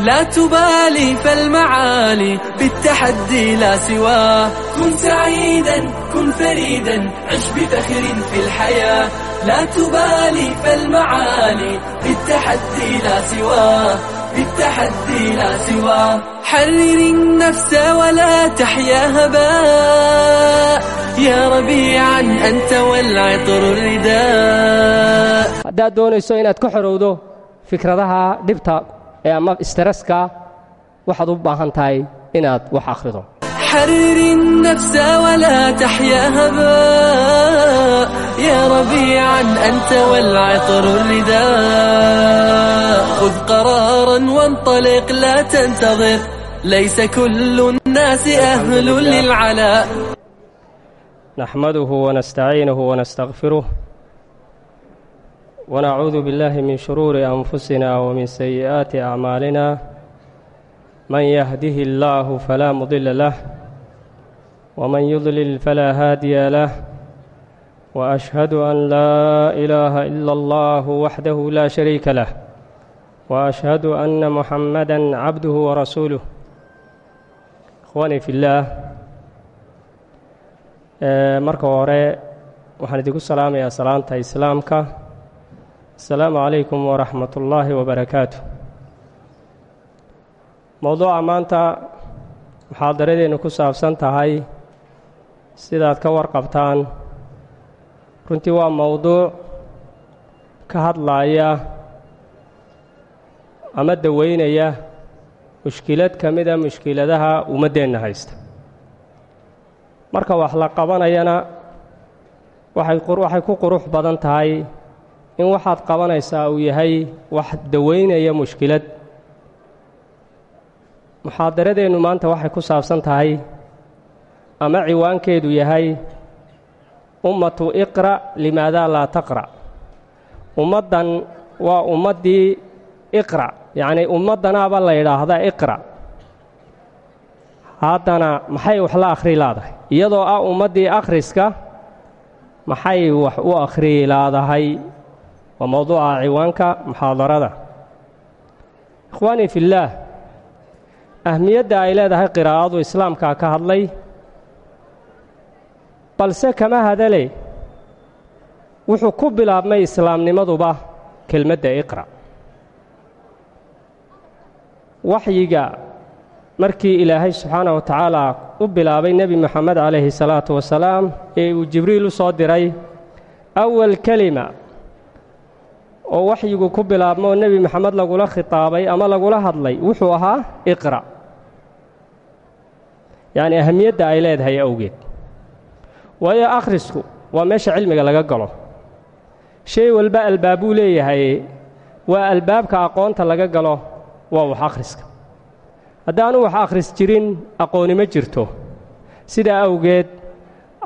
لا تبالي فالمعالي بالتحدي لا سواه كن سعيدا كن فريدا عش بفخر في الحياة لا تبالي فالمعالي بالتحدي لا سواه بالتحدي لا سواه حرر النفس ولا تحيا هباء يا ربيعا أنت والعطر الرداء هذا دون يسوي كحرودو فكرة ذها دبتا ee ama istaraska waxaad u baahan tahay inaad wax akhrido حرر النفس ولا تحيا هباء يا ربيعا أنت والعطر الرداء خذ قرارا وانطلق لا تنتظر ليس كل الناس أهل للعلاء نحمده ونستعينه ونستغفره ونعوذ بالله من شرور أنفسنا ومن سيئات أعمالنا من يهده الله فلا مضل له ومن يضلل فلا هادي له وأشهد أن لا إله إلا الله وحده لا شريك له وأشهد أن محمدا عبده ورسوله إخواني في الله marka hore waxaan idinku salaamayaa salaanta إسلامك asalaamu calaykum waraxmat ullaahi wabarakaatu mowduuca maanta muxaadaradeennu ku saabsan tahay sidaad ka warqabtaan. Runtii waa mowduuc ka hadlaaya ama daweynaya mushkilad ka mida mushkiladaha ummaddeenna haysta. Marka wax la qabanayana waxay waxay ku qurux badan tahay in waxaad qabanaysaa uu yahay wax daweynaya mushkilad. Muxaadaradeennu maanta waxay ku saabsan tahay ama ciwaankeedu yahay ummatu iqra' limaadaa laa taqra' ummaddan waa ummaddii iqra' yacnii ummaddanaaba la yidhaahdaa iqra' haddana maxay wax la akhrii laadahay? Iyadoo ah ummaddii akhriska maxay wax u akhriyi laadahay waa mowduuca ciwaanka muxaadarada. Ikhwaanii fillaah ahmiyadda ay leedahay qiraa'adu islaamkaa ka hadlay balse kama hadale wuxuu ku bilaabmay islaamnimaduba kelmadda iqra' waxyiga markii ilaahay subxaanah wa tacaala u bilaabay nebi moxamed calayhi salaatu wasalaam ee uu jibriil u soo diray awal kelima oo waxyigu ku bilaabmo oo nebi moxamed lagula khitaabay ama lagula hadlay wuxuu ahaa iqra' yacni ahamiyadda ay leedahay awgeed. Waayo akhrisku waa meesha cilmiga laga galo. Shay walba albaabuu leeyahay waa albaabka aqoonta laga galo waa wax akhriska. Haddaanu wax akhris jirin aqooni ma jirto. Sidaa awgeed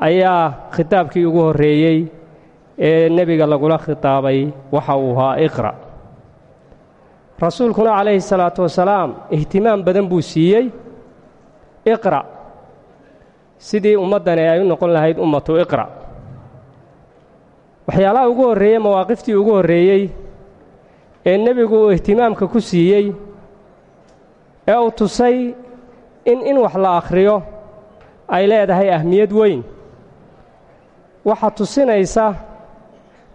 ayaa khitaabkii ugu horreeyey ee nebiga lagula khitaabay waxa uu ahaa iqra' rasuulkuna calayhi salaatu wasalaam ihtimaam badan buu siiyey iqra' sidii ummaddani ay u noqon lahayd ummatu iqra' waxyaalaha ugu horreeyey mawaaqiftii ugu horreeyey ee nebigu uu ihtimaamka ku siiyey ee uu tusay in in wax la akhriyo ay leedahay ahmiyad weyn. Waxaa tusinaysa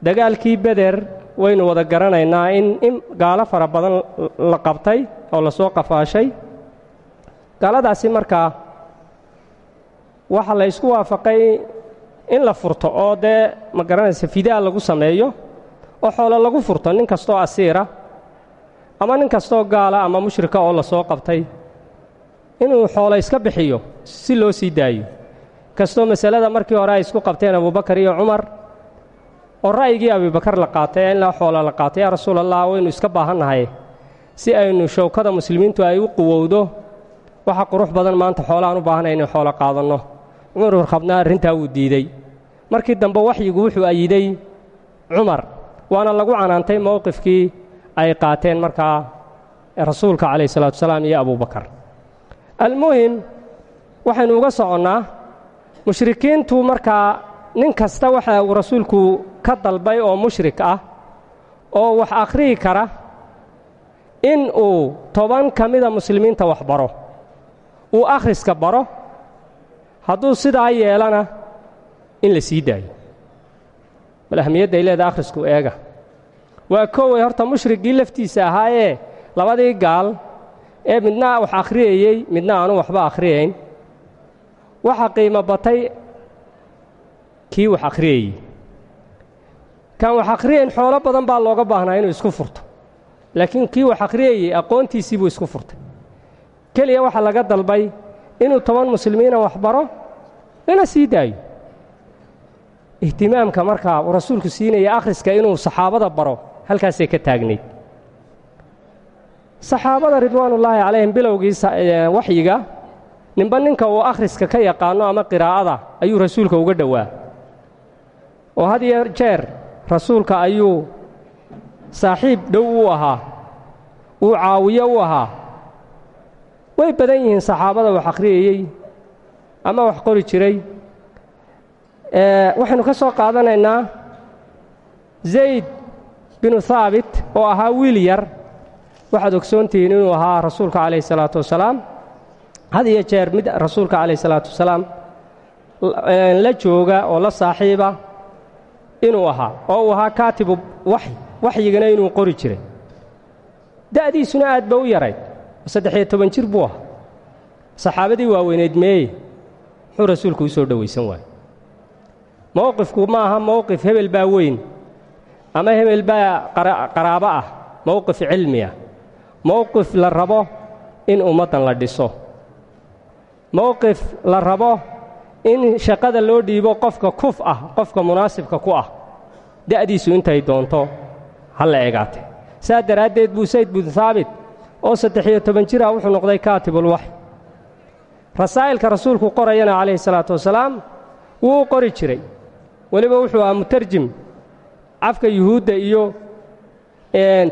dagaalkii beder waynu wada garanaynaa in in gaalo fara badan la qabtay oo la soo qafaashay. Gaaladaasi markaa waxa la ysku waafaqay in la furto oo dee ma garanaysa fidaa lagu sameeyo oo xoolo lagu furto nin kastoo asiira ama nin kastoo gaala ama mushrika oo la soo qabtay. Inuu xoolo iska bixiyo si loo sii daayo. Kastoo masalada markii hore ay isku qabteen abubakar iyo cumar oo ra'yigii abibakar la qaatay in la xoolo la qaatay yaa rasuul allah waynu iska baahannahay. Si aynu showkada muslimiintu ay u quwowdo waxa qurux badan maanta xoolahaan u baahanay inay xoolo qaadanno. Cumar warkhabna arrintaa wuu diidey markii dambe waxyigu wuxuu ayiday cumar waana lagu canaantay mowqifkii ay qaateen markaa rasuulka calayh salatu wasalaam iyo abubakar almuhim waxaynu uga soconnaa mushrikiintu markaa nin kasta waxa uu rasuulku ka dalbay oo mushrik ah oo wax akhriyi kara in uu toban ka mida muslimiinta wax baro uu akhriska baro hadduu sidaa yeelana in la sii daayo. Bal ahmiyadda ay leedaha akhrisku eega. Waa kooway horta mushrigii laftiisa ahaayee labadii gaal ee midna wax akhriyayey midna aanu waxba akhriyayn waxa qiimo batay kii wax akhriyayey kan wax akhriyayn xoolo badan baa looga baahnaa inuu isku furto. Laakiin kii wax akhriyayey aqoontiisii buu isku furtay. Keliya waxaa laga dalbay inuu toban muslimiina wax baro lana sii daayo. Ihtimaamka markaa uu rasuulku siinaya akhriska inuu saxaabada baro halkaasay ka taagnayd. Saxaabada ridwaanullaahi calayhim bilowgii waxyiga ninba ninka uu akhriska ka yaqaanno ama qiraa'ada ayuu rasuulka uga dhowaa oo had iyo jeer rasuulka ayuu saaxiib dhow u ahaa uu caawiyo u ahaa. Way badan yihiin saxaabada wax akhriyayey ama wax qori jiray. Waxaynu ka soo qaadanaynaa zayd binu haabit oo ahaa wiil yar. Waxaad ogsoontihiin inuu ahaa rasuulka calayhi salaatu wasalaam. Had iyo jeer mid rasuulka calayhi salaatu wasalaam la jooga oo la saaxiiba inuu ahaa oo uu ahaa kaatibu waxy waxyigana inuu qori jiray. Da'diisuna aad ba u yarayd saddex-iyo toban jir buu ahaa. Saxaabadii waaweyneed meeye muxuu rasuulku u soo dhowaysan waaye. Mowqifku ma aha mowqif hebel baa weyn ama hebel baa qaraabo ah mowqif cilmi ah. Mowqif la rabo in ummaddan la dhiso. Mowqif la rabo in shaqada loo dhiibo qofka kuf ah qofka munaasibka ku ah da'diisu intay doonto ha la egaatay saa daraaddeed buu sayd binu haabit oo saddex-iyo toban jir ah wuxuu noqday kaatibulwaxy rasaa'ilka rasuulku qorayana calayhi salaatu wasalaam wuu qori jiray. Weliba wuxuu ahaa mutarjim cafka yuhuudda iyo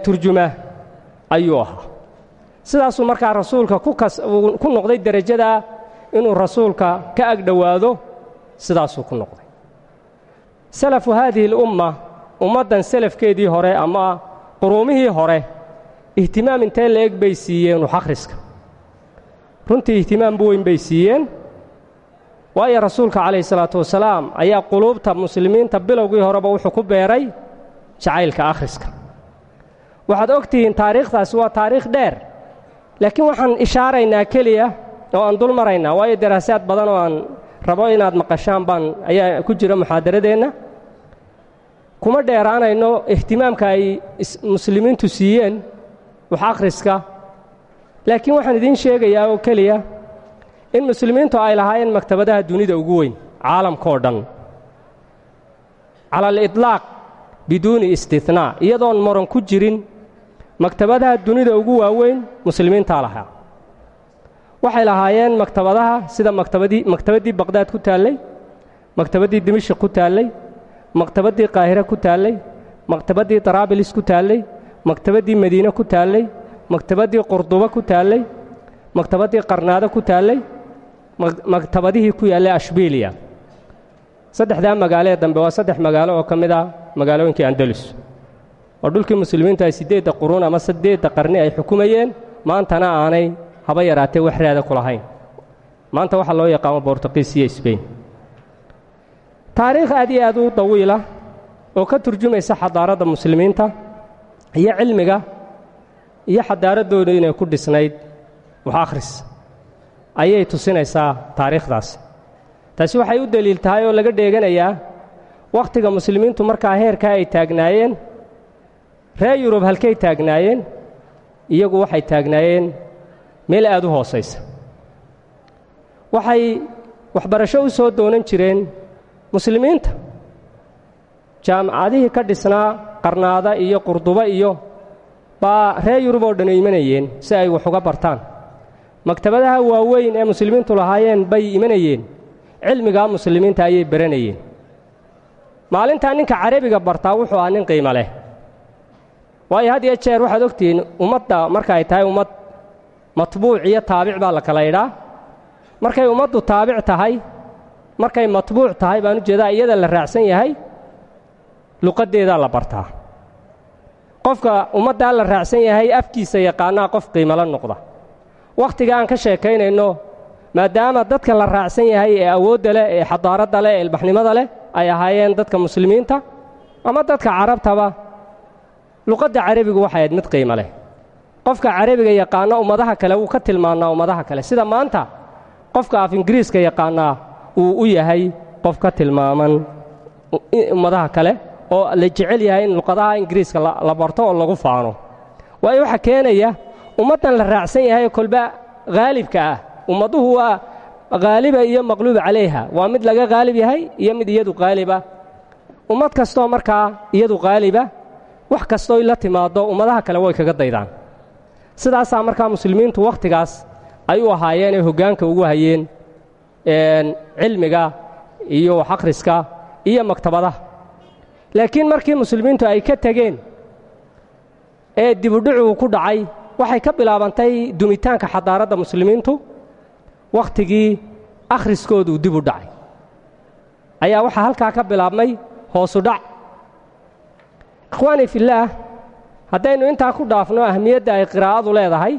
turjuma ayuu ahaa. Sidaasuu markaa rasuulka ku noqday derajadaa inuu rasuulka ka ag dhowaado sidaasuu ku noqday. Salafu haadihi alumma ummaddan selafkeedii hore ama quruumihii hore ihtimaam intee la eg bay siiyeen wax akhriska runtii ihtimaam bu weyn bay siiyeen waayo rasuulka calayhi salaatu wasalaam ayaa quluubta muslimiinta bilowgii horeba wuxuu ku beeray jacaylka akhriska. Waxaad og tihiin taariikhdaasi waa taariikh dheer laakiin waxaan ishaaraynaa keliya oo aan dul maraynaa waayo daraasaad badan oo aan rabo inaad maqashaan baan ayaa ku jira muxaadaradeenna kuma dheeraanayno ihtimaamka ay muslimiintu siiyeen wax akhriska. Laakiin waxaan idiin sheegayaa oo keliya in muslimiintu ay lahaayeen maktabadaha dunida ugu weyn caalamkaoo dhan. Cala aliطlaaq biduuni istinaa iyadoon moran ku jirin maktabadaha dunida ugu waaweyn muslimiintaa lahaa waxay lahaayeen maktabadaha sida maktabadii maktabaddii baqhdaad ku taallay maktabaddii dimashik ku taallay maktabaddii qaahire ku taallay maktabaddii daraabilis ku taallay maktabaddii madiine ku taallay maktabaddii qurduba ku taallay maktabaddii qarnaado ku taallay maktabadihii ku yaallay ashbiiliya. Saddexdaa magaalo ee dambe waa saddex magaalo oo ka mid ah magaalooyinkii andalus. Oo dhulkii muslimiintu ay siddeedda quruun ama siddeedda qarni ay xukumayeen maantana aanay haba yaraatee wax raada ku lahayn. Maanta waxaa loo yaqaano bortuqiis iyo sbain taariikh aad iyo aad u dawiila oo ka turjumaysa xadaaradda muslimiinta iyo cilmiga iyo xadaaraddooda inay ku dhisnayd wax akhris ayay tusinaysaa taariikhdaasi taasi waxay u deliil tahay oo laga dheeganayaa wakhtiga muslimiintu markaa heerkaa ay taagnaayeen reer yurub halkay taagnaayeen iyagu waxay taagnaayeen meel aad u hoosaysa. Waxay waxbarasho u soo doonan jireen muslimiinta. Jaamacadihii ka dhisnaa qarnaada iyo qurduba iyo baa reer yurub oo dhan imanayeen si ay wax uga bartaan. Maktabadaha waaweyn ee muslimiintu lahaayeen bay imanayeen. Cilmigaa muslimiinta ayay baranayeen. Maalintaa ninka carabiga bartaa wuxuu ahaa nin qiimo leh. Waayo had iyo jeer waxaad ogtihiin ummadda marka ay tahay ummad matbuuc iyo taabic baa la kala idhaa markay ummaddu taabic tahay markay matbuuc tahay baan u jeedaa iyada la raacsan yahay luqaddeedaa la bartaa. Qofka ummaddaa la raacsan yahay afkiisa yaqaanaa qof qiimala noqda. Wakhtiga aan ka sheekaynayno maadaama dadka la raacsan yahay ee awoodda leh ee xadaaradda leh ee ilbaxnimada leh ay ahaayeen dadka muslimiinta ama dadka carabtaba luqadda carabigu waxay ahayd mid qiimo leh qofka carabiga yaqaana ummadaha kale wuu ka tilmaannaa ummadaha kale. Sida maanta qofka af ingiriiska yaqaanaa uu u yahay qof ka tilmaaman ummadaha kale oo la jecel yahay in luqadaha ingiriiska la barto oo lagu faano. Waayo waxaa keenaya ummaddan la raacsan yahay kolba haalibka ah. Ummadduhu waa haaliba iyo maqluuba calayha. Waa mid laga haalib yahay iyo mid iyadu haaliba ummad kastoo markaa iyadu haaliba wax kastooy la timaaddo ummadaha kale way kaga daydaan sidaasaa markaa muslimiintu wakhtigaas ay u ahaayeen ee hoggaanka ugu hayeen cilmiga iyo wax akhriska iyo maktabadaha laakiin markii muslimiintu ay ka tegeen ee dibudhicuu ku dhacay waxay ka bilaabantay dumitaanka xadaaradda muslimiintu wakhtigii akhriskooduu dib u dhacay. Ayaa waxaa halkaa ka bilaabmay hoosu dhac. Ikhwaani fillaah haddaynu intaa ku dhaafno ahmiyadda ay qiraa'adu leedahay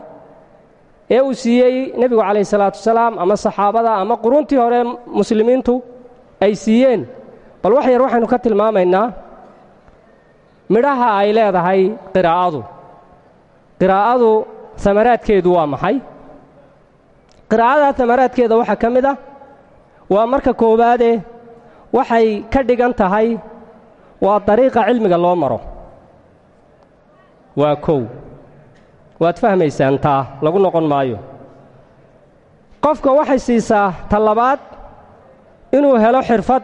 ee uu siiyey nebigu calayhi salaatu wasalaam ama saxaabada ama quruntii hore muslimiintu ay siiyeen. Bal wax yar waxaynu ka tilmaamaynaa midhaha ay leedahay qiraa'adu. Qiraa'adu amaraadkeedu waa maxay? Qiraa'ada amaraadkeeda waxaa ka mid ah waa marka koowaadee waxay ka dhigan tahay waa dariiqa cilmiga loo maro waa kow. Waad fahmaysaan taa lagu noqon maayo. Qofka waxay siisaa ta labaad inuu helo xirfad.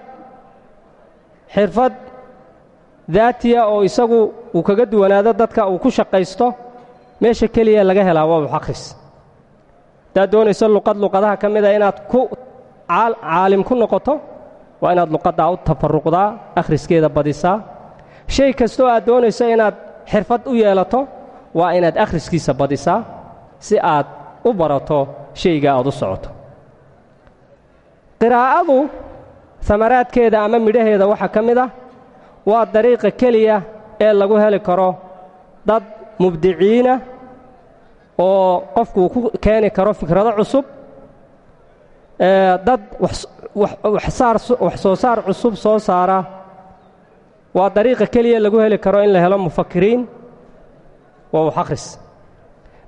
Xirfad daatiya oo isagu uu kaga duwanaado dadka uu ku shaqaysto meesha keliya laga helaa waa wax akhris haddaad doonayso luqad luqadaha ka mida inaad ku caalim ku noqoto waa inaad luqaddaa u tafarruqdaa akhriskeeda badisaa. Shay kastoo aad doonayso inaad xirfad u yeelato waa inaad akhriskiisa badisaa si aad u barato shayga aad u socoto. Qiraa'adu samaraadkeeda ama midhaheeda waxaa ka mid ah waa dariiqa keliya ee lagu heli karo dad mubdiciina oo qofku uu ku keeni karo fikrado cusub dad wax soo saar cusub soo saara waa dariiqa keliya lagu heli karo in la helo mufakiriin. Waa wax akhris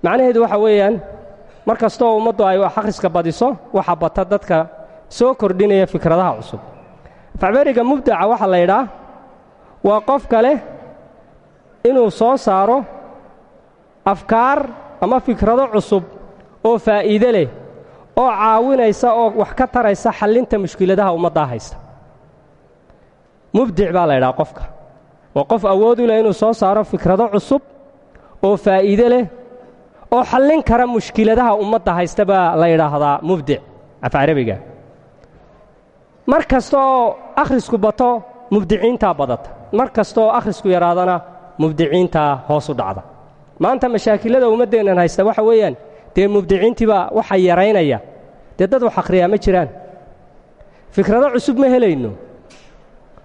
macnaheedu waxa weeyaan mar kastoo ummaddu ay wax akhriska badiso waxa bata dadka soo kordhinaya fikradaha cusub. Facberiga mubdaca waxaa la yidhaa waa qofka leh inuu soo saaro afkaar ama fikrado cusub oo faa'iide leh oo caawinaysa oo wax ka taraysa xallinta mushkiladaha ummaddaa haysta mubdic baa la ydhaha qofka. Waa qof awood u leh inuu soo saaro fikrado cusub oo faa'iide leh oo xallin kara mushkiladaha ummadda haysta baa la yidhaahdaa mubdic af carabiga. Mar kasta oo akhrisku bato mubdiciintaa badata. Mar kasta oo akhrisku yaraadana mubdiciintaa hoos u dhacda. Maanta mashaakilada ummaddeennan haysta waxa weeyaan dee mubdiciintiibaa waxa yaraynaya. Dee dad wax akhriyaa ma jiraan. Fikrado cusub ma helayno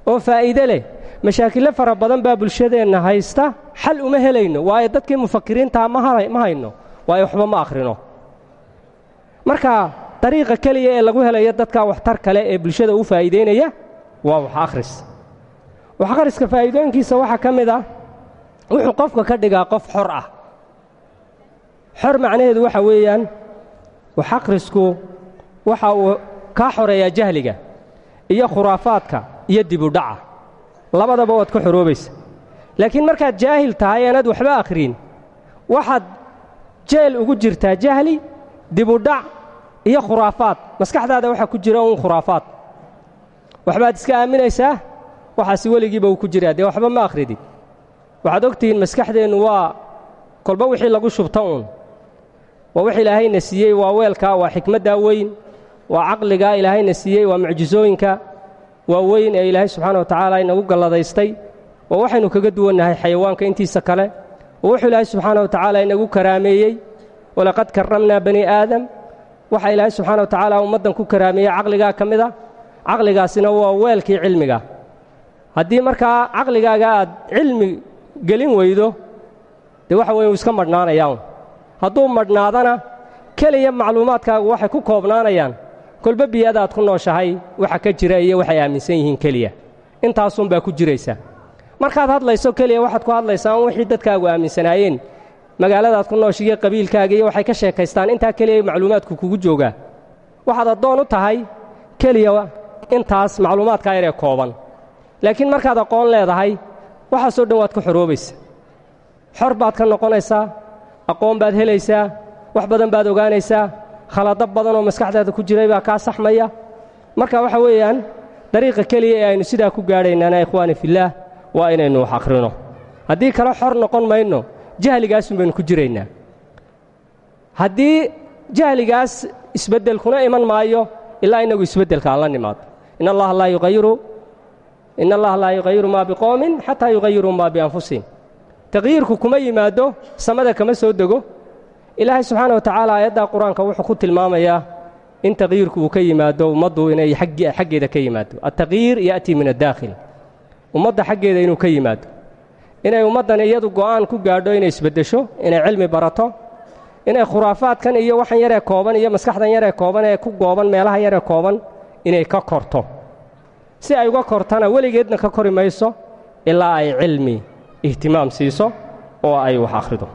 oo faa'iide leh. Mashaakilo fara badan baa bulshadeenna haysta xal uma helayno waayo dadkii mufakiriintaa ma hayno waayo waxba ma akhrino. Marka dariiqa keliya ee lagu helayo dadka waxtar kale ee bulshada u faa'iidaynaya waa wax akhris. Wax akhriska faa'iidooyinkiisa waxaa ka mid ah wuxuu qofka ka dhigaa qof xor ah. Xor macnaheedu waxa weeyaan wax akhrisku waxa uu kaa xoreeyaa jahliga iyo khuraafaadka iyo dibudhaca labadaba waad ka xoroobaysa laakiin markaad jaahil tahay aanaad waxba akhriin waxaad jeel ugu jirtaa jahli dibudhac iyo khuraafaad. Maskaxdaada waxaa ku jira uun khuraafaad. Waxbaad iska aaminaysaa? Waxaasi weligiiba uu ku jiraa. Dee waxba ma akhridid waxaad ogtihiin maskaxdeennu waa kolba wixii lagu shubta uun. Waa wix ilaahayna siiyey waa weelkaa waa xikmaddaa weyn waa caqligaa ilaahayna siiyey waa mucjisooyinka waa weyn ee ilaahay subxaana wa tacaala inagu galladaystay waa waxaynu kaga duwannahay xayawaanka intiisa kale oo wuxuu ilaahay subxaana wa tacaala inagu karaameeyey walaqad karramnaa bani aadam. Waxa ilaahay subxaana wa tacaala ummaddan ku karaameeyey caqligaa ka mid a caqligaasina waa weelkii cilmiga. Haddii markaa caqligaaga aad cilmi gelin weydo dee waxa weye uu iska madhnaanayaan hadduu madhnaadana keliya macluumaadkaagu waxay ku koobnaanayaan kolba biyadaad ku nooshahay waxa ka jira iyo waxay aaminsan yihiin keliya. Intaasunbaa ku jiraysaa markaad hadlayso keliya waxaad ku hadlaysaa un wixii dadkaagu aaminsanaayeen. Magaaladaad ku noosha iyo qabiilkaaga iyo waxay ka sheekaystaan intaa keliya macluumaadku kugu joogaa. Waxaad addoon u tahay keliya intaas macluumaadkaa yaree kooban. Laakiin markaad aqoon leedahay waxaasoo dhan waad ka xoroobaysa xor baad ka noqonaysaa aqoon baad helaysaa wax badan baad ogaanaysaa khalado badan oo maskaxdaada ku jiray baa kaa saxmaya. Marka waxa weeyaan dariiqa keliya ee aynu sidaa ku gaadhaynana ikhwaani fillaah waa inaynu wax akhrino haddii kale xor noqon mayno jahligaasun baynu ku jiraynaa. Haddii jahligaas isbeddelkuna iman maayo ilaa inagu isbeddelka aan la nimaado in allaha laa yuqayiru in allaha laa yuqayiru maa biqowmin xataa yuqayiruu maa bianfusihim. Taqyiirku kuma yimaado samada kama soo dego ilaahay subxaana wa tacaala aayaddaa qur'aanka wuxuu ku tilmaamayaa in taqyiirku uu ka yimaado ummaddu inay xaggeeda ka yimaado. Altaqyiir ya'tii min addaakhil. Ummadda xaggeeda inuu ka yimaado. Inay ummaddan iyadu go'aan ku gaadho inay isbeddesho inay cilmi barato inay khuraafaadkan iyo waxan yaree kooban iyo maskaxdan yaree kooban ee ku gooban meelaha yaree kooban inay ka korto. Si ay uga kortana weligeedna ka kori mayso ilaa ay cilmi ihtimaam siiso oo ay wax akhrido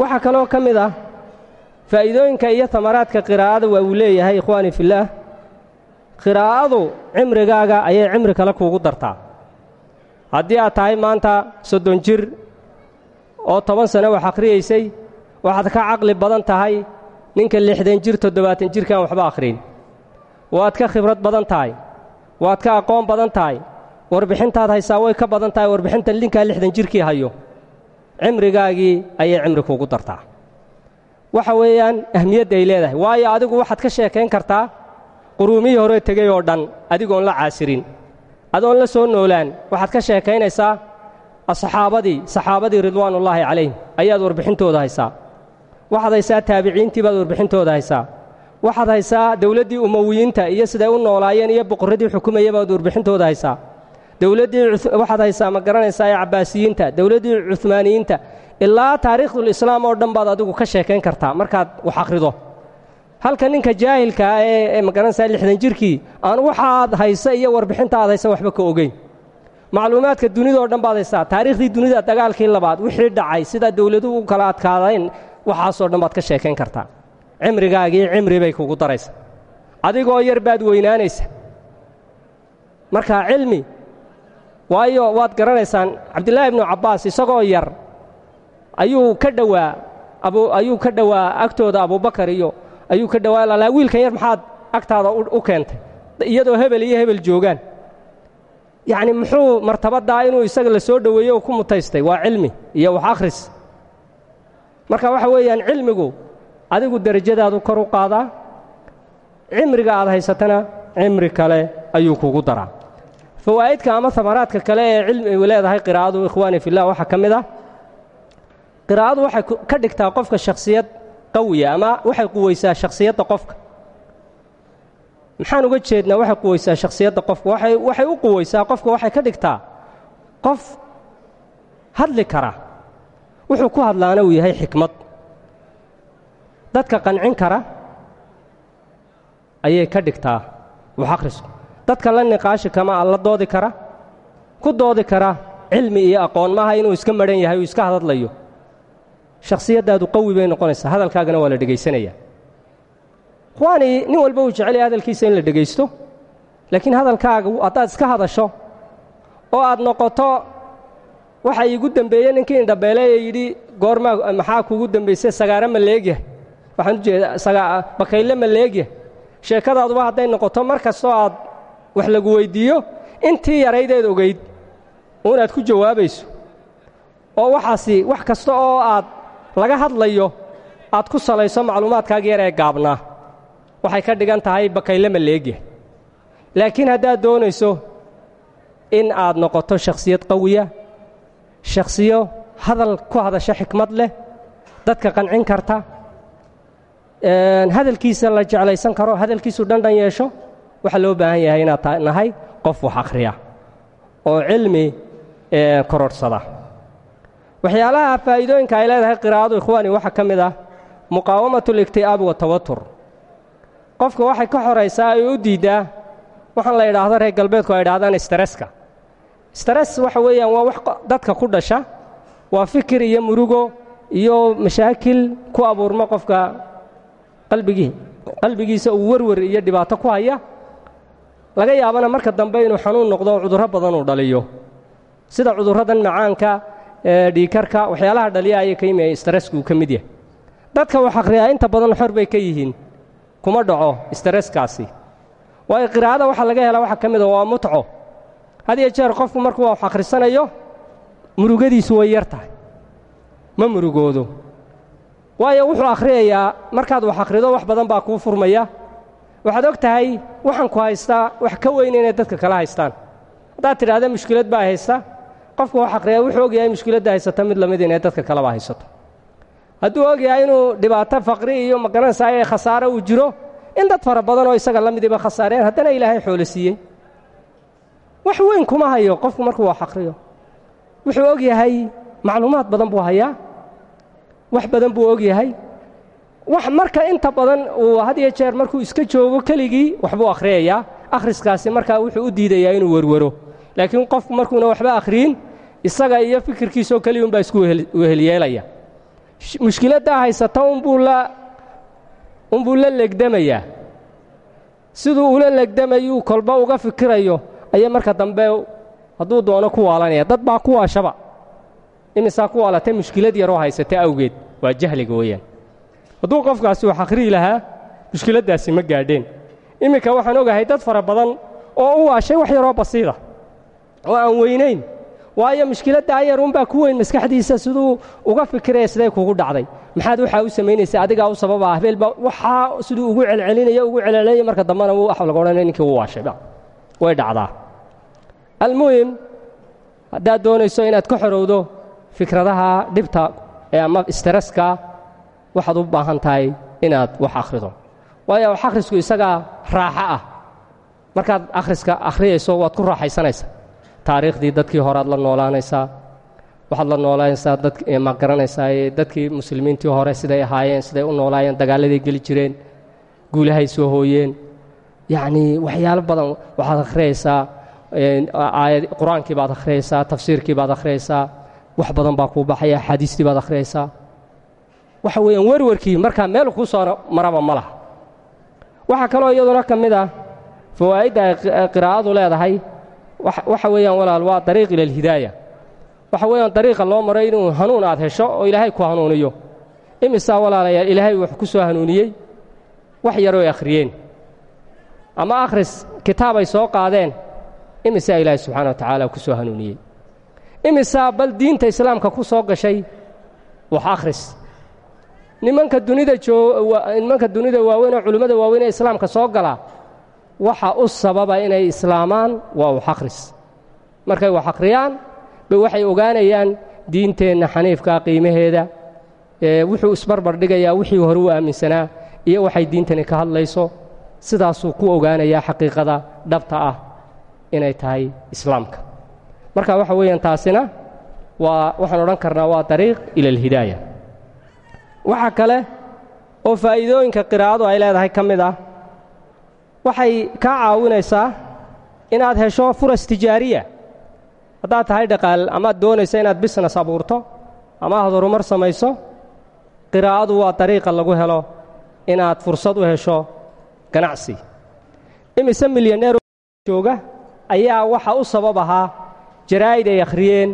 waxaa kaloo ka mid ah faa'iidooyinka iyo tamaraadka qiraa'ada waa uu leeyahay ikhwaani fillaah qiraa'adu cimrigaaga ayay cimri kale kuugu dartaa. Haddii aad tahay maanta soddon jir oo toban sano wax akhriyaysay waxaad ka caqli badan tahay ninka lixdan jir toddobaatan jirkaan waxba akhriyin waad ka khibrad badan tahay waad ka aqoon badan tahay warbixintaad haysaa way ka badan tahay warbixintan ninkaa lixdan jirkii hayo cimrigaagii ayay cimri kuugu dartaa. Waxa weeyaan ahmiyadda ay leedahay waayo adigu waxaad ka sheekayn kartaa quruumihii hore tegey oo dhan adigoon la caasirin adoon la soo noolaan. Waxaad ka sheekaynaysaa asxaabadii saxaabadii ridwaanullaahi calayhim ayaad warbixintooda haysaa. Waxaad haysaa taabiciintii baad warbixintooda haysaa. Waxaad haysaa dowladdii umowiyiinta iyo siday u noolaayeen iyo boqorradii xukumaya baad warbixintooda haysaa dowladdii waxaad haysaa ma garanaysaa ee cabbaasiyiinta dowladdii cuhmaaniyiinta ilaa taariikhdulislaam oo dhan baad adigu ka sheekayn kartaa. Markaad wax akhrido halka ninka jaahilkaa ee ma garanaysaa lixdan jirkii aan waxaad haysa iyo warbixinta aad haysa waxba ka ogeyn. Macluumaadka dunidao dhan baad haysaa. Taariikhdii dunida dagaalkii labaad wixii dhacay sidaa dowladuhu u kala adkaadayn waxaasoo dhan baad ka sheekayn kartaa. Cimrigaagii cimri bay kugu daraysa. Adigoo yar baad weynaanaysa. Marka cilmi waayo waad garanaysaan cabdillaahi ibnu cabbaas isagoo yar ayuu ka dhowaa ayuu ka dhowaa agtooda abubakar iyo ayuu ka dhowaa lalaa wiilkan yar maxaad agtaada u keentay. Iyadoo hebel iyo hebel joogaan. Yacni muxuu martabaddaa inuu isaga la soo dhoweeyo uu ku mutaystay? Waa cilmi iyo wax akhris. Marka waxa weeyaan cilmigu adigu derajadaadu kor u qaadaa cimriga aad haysatana cimri kale ayuu kugu daraa fawaa'idka ama amaraadka kale ee cilmigu leedahay qiraa'adu ikhwaani fillah waxaa ka mid ah qiraa'adu waxay ka dhigtaa qofka shakhsiyad qawiya ama waxay quwaysaa shakhsiyadda qofka. Maxaan uga jeednaa waxay quwaysaa shakhsiyadda qofka waxay u quwaysaa qofka waxay ka dhigtaa qof hadli kara wuxuu ku hadlaana uu yahay xikmad. Dadka qancin kara ayay ka dhigtaa wax akhrisku dadka la niqaashi kama la doodi kara? Ku doodi kara cilmi iyo aqoon. Maaha inuu iska madhan yahay iska hadlayo shakhsiyaddaadu qawi bay noqonaysaa. Hadalkaagana waa la dhegaysanayaa ikhwaanii nin walba uu jecel yahay hadalkiisa in la dhegaysto? Laakiin hadalkaaga haddaad iska hadasho oo aad noqoto waxa iigu dembeeye ninkii indhabeele ee yidhi goormaa maxaa kuugu dembaysay sagaare ma leegyahay waxaan u jeedaa bakayle ma leegyahay sheekadaaduba hadday noqoto mar kastoo aad wax lagu weyddiiyo intii yaraydeed ogayd uunaad ku jawaabayso. Oo waxaasi wax kasta oo aad laga hadlayo aad ku salayso macluumaadkaaga yar ee gaabnaa. Waxay ka dhigan tahay bakayle ma leegyahay laakiin haddaad doonayso in aad noqoto shakhsiyad qawiya shakhsiyo hadal ku hadasho xikmad leh dadka qancin karta hadalkiisa la jeclaysan karo hadalkiisu dhandhan yeesho waxaa loo baahan yahay inaad nahay qof wax akhriya oo cilmi kororhsada waxyaalaha faa'iidooyinka ay leedahay qiraa'adu ikhwaani waxaa ka mid ah muqaawamatu اlikti'aabi watawatur qofka waxay ka xoraysaa ay u diiddaa waxaan la idhaahdo reer galbeedku ay idhahdaan stareska stress waxa weeyaan waa wax dadka ku dhasha waa fikir iyo murugo iyo mashaakil ku abuurma qofka qalbigii qalbigiisa uu werwer iyo dhibaato ku haya laga yaabana marka dambe inuu xanuun noqdo oo cudurro badan uu dhaliyo. Sida cudurradan macaanka dhiikarka waxyaalaha dhaliya ayay ka yimi streskuu ka mid yahay. Dadka wax akhriyaa inta badan xor bay ka yihiin. Kuma dhaco stresskaasi. Waayo qiraa'ada waxaa laga helaa waxaa ka mida waa mutco. Had iyo jeer qofku markuu wax akhrisanayo murugadiisu way yar tahay. Ma murugoodo. Waayo wuxuu akhriyayaa markaad wax akhrido wax badan baa kuu furmaya waxaad og tahay waxaan ku haystaa wax ka weyna inay dadka kala haystaan. Haddaad tidhahda mushkilad baa haysta qofku wax akhriyaa wuxuu ogyahay mushkiladda haysata mid la mid inay dadka kaleba haysato. Hadduu ogyahay inuu dhibaato faqri iyo ma garanaysaa ee khasaare uu jiro in dad fara badan oo isaga la midiba khasaareen haddana ilaahay xoolo siiyey. Wax weyn kuma hayo qofku markuu wax akhriyo wuxuu og yahay macluumaad badan buu hayaa. Wax badan buu og yahay marka inta badan uu had iyo jeer markuu iska joogo keligii waxbuu akhriyayaa. Akhriskaasi markaa wuxuu u diidayaa inuu werwaro laakiin qofku markuuna waxba akhriyin isaga iyo fikirkiisoo keliya unbaa isku wehelyeelaya mushkiladdaa haysata unbuu la legdamayaa. Siduu ula legdamayuu kolba uga fikirayo ayay marka dambe hadduu doono ku waalanaya dad baa ku waashaba. Imisaa ku waalatay mushkilad yaroo haysata awgeed. Waa jahliga weeyaan hadduu qofkaasi wax akhriyi lahaa mushkiladdaasi ma gaadheen. Iminka waxaan ogahay dad fara badan oo u waashay wax yaroo basiida oo aan weynayn. Waayo mushkiladdaa yar unbaa ku weyn maskaxdiisa siduu uga fikiraya siday kugu dhacday. Maxaad waxaa u samaynaysa adigaa u sababa ahbeelba waxaa siduu ugu celcelinaya ugu celcelinaya marka dambena waxa laga odhanaya ninkii u waashayba way dhacdaa. Almuhim haddaad doonayso inaad ka xorowdo fikradaha dhibta ee ama istaraska waxaad u baahan tahay inaad wax akhrido. Waayo wax akhrisku isagaa raaxo ah. Markaad akhriska akhriyayso waad ku raaxaysanaysaa taariikhdii dadkii horead la noolaanaysaa waxaad la noolaanaysaa ma garanaysaa dadkii muslimiintii hore siday ahaayeen siday u noolaayeen dagaalladay geli jireen guulahay soo hooyeen. Yacnii waxyaalo badan waxaad akhriyaysaa qur'aankii baad akhriyaysaa tafsiirkii baad akhriyaysaa wax badan baa kuu baxaya axaadiistii baad akhriyaysaa waxa weeyaan werwarkii markaa meel kuu soo maraba ma laha. Waxaa kaloo iyaduna ka mid ah fawaa'idda ay qiraa'adu leedahay waxa weeyaan walaal waa dariiq ila alhidaaya waxa weeyaan dariiqa loo maro inuu hanuun aad hesho oo ilaahay ku hanuuniyo. Imisaa walaalayaal ilaahay wax ku soo hanuuniyey wax yaroo ay akhriyeen. Ama akhris kitaab ay soo qaadeen imisaa ilaahay subxaana wa tacaala ku soo hanuuniyey. Imisaa bal diinta islaamka ku soo gashay wax akhris nimanka dunida nimanka dunida waaweyn oo culimmada waaweyn ee islaamka soo gala waxa u sababa inay islaamaan waa wax akhris markay wax akhriyaan bay waxay ogaanayaan diinteenna xaniifkaa qiimaheeda wuxuu isbarbar dhigayaa wixii hore u aaminsanaa iyo waxay diintani ka hadlayso. Sidaasuu ku ogaanayaa xaqiiqada dhabta ah inay tahay islaamka. Marka waxa weeyaan taasina waa waxaan odhan karnaa waa dariiq ila alhidaaya waxaa kale oo faa'iidooyinka qiraa'adu ay leedahay ka mid ah. Waxay kaa caawinaysaa inaad hesho furas tijaariya. Haddaad tahay dhaqaal amaad doonaysa inaad bisines abuurto ama aad horumar samayso qiraa'adu waa dariiqa lagu helo inaad fursad u hesho ganacsi. Imise milyaneer jooga ayaa waxa u sabab ahaa jaraa'id ay akhriyeen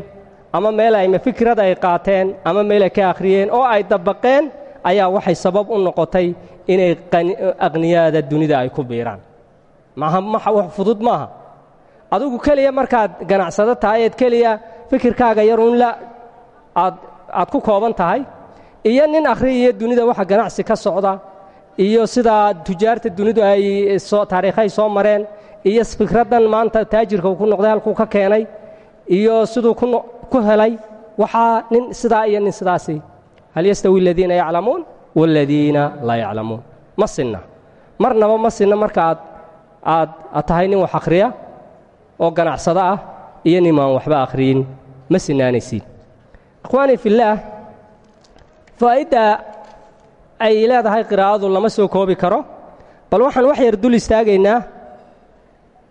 ama meel ayma fikrad ay qaateen ama meel ay ka akhriyeen oo ay dabaqeen ayaa waxay sabab u noqotay inay aqniyaada dunida ay ku biiraan. Maaha wax fudud maaha. Adigu keliya markaad ganacsado tahay eed keliya fikirkaaga yaruunla aad aad ku kooban tahay iyo nin akhriyiyo dunida waxa ganacsi ka socda iyo sidaa tujaarta dunidu ay taariikhay soo mareen iyo fikraddan maanta taajirka uu ku noqday halkuu ka keenay iyo siduu ku helay waxaa nin sidaa iyo nin sidaasi. Hal yastawi aladiina yaclamuun? Waaladiina laa yaclamuun. Ma sinna. Marnaba ma sinna marka aad aad tahay nin wax akhriya oo ganacsado ah iyo nimaan waxba akhriyin. Ma sinaanaysiin ikhwaani fillaah faa'idda ay leedahay qiraa'adu lama soo koobi karo bal waxaan wax yar dul istaagaynaa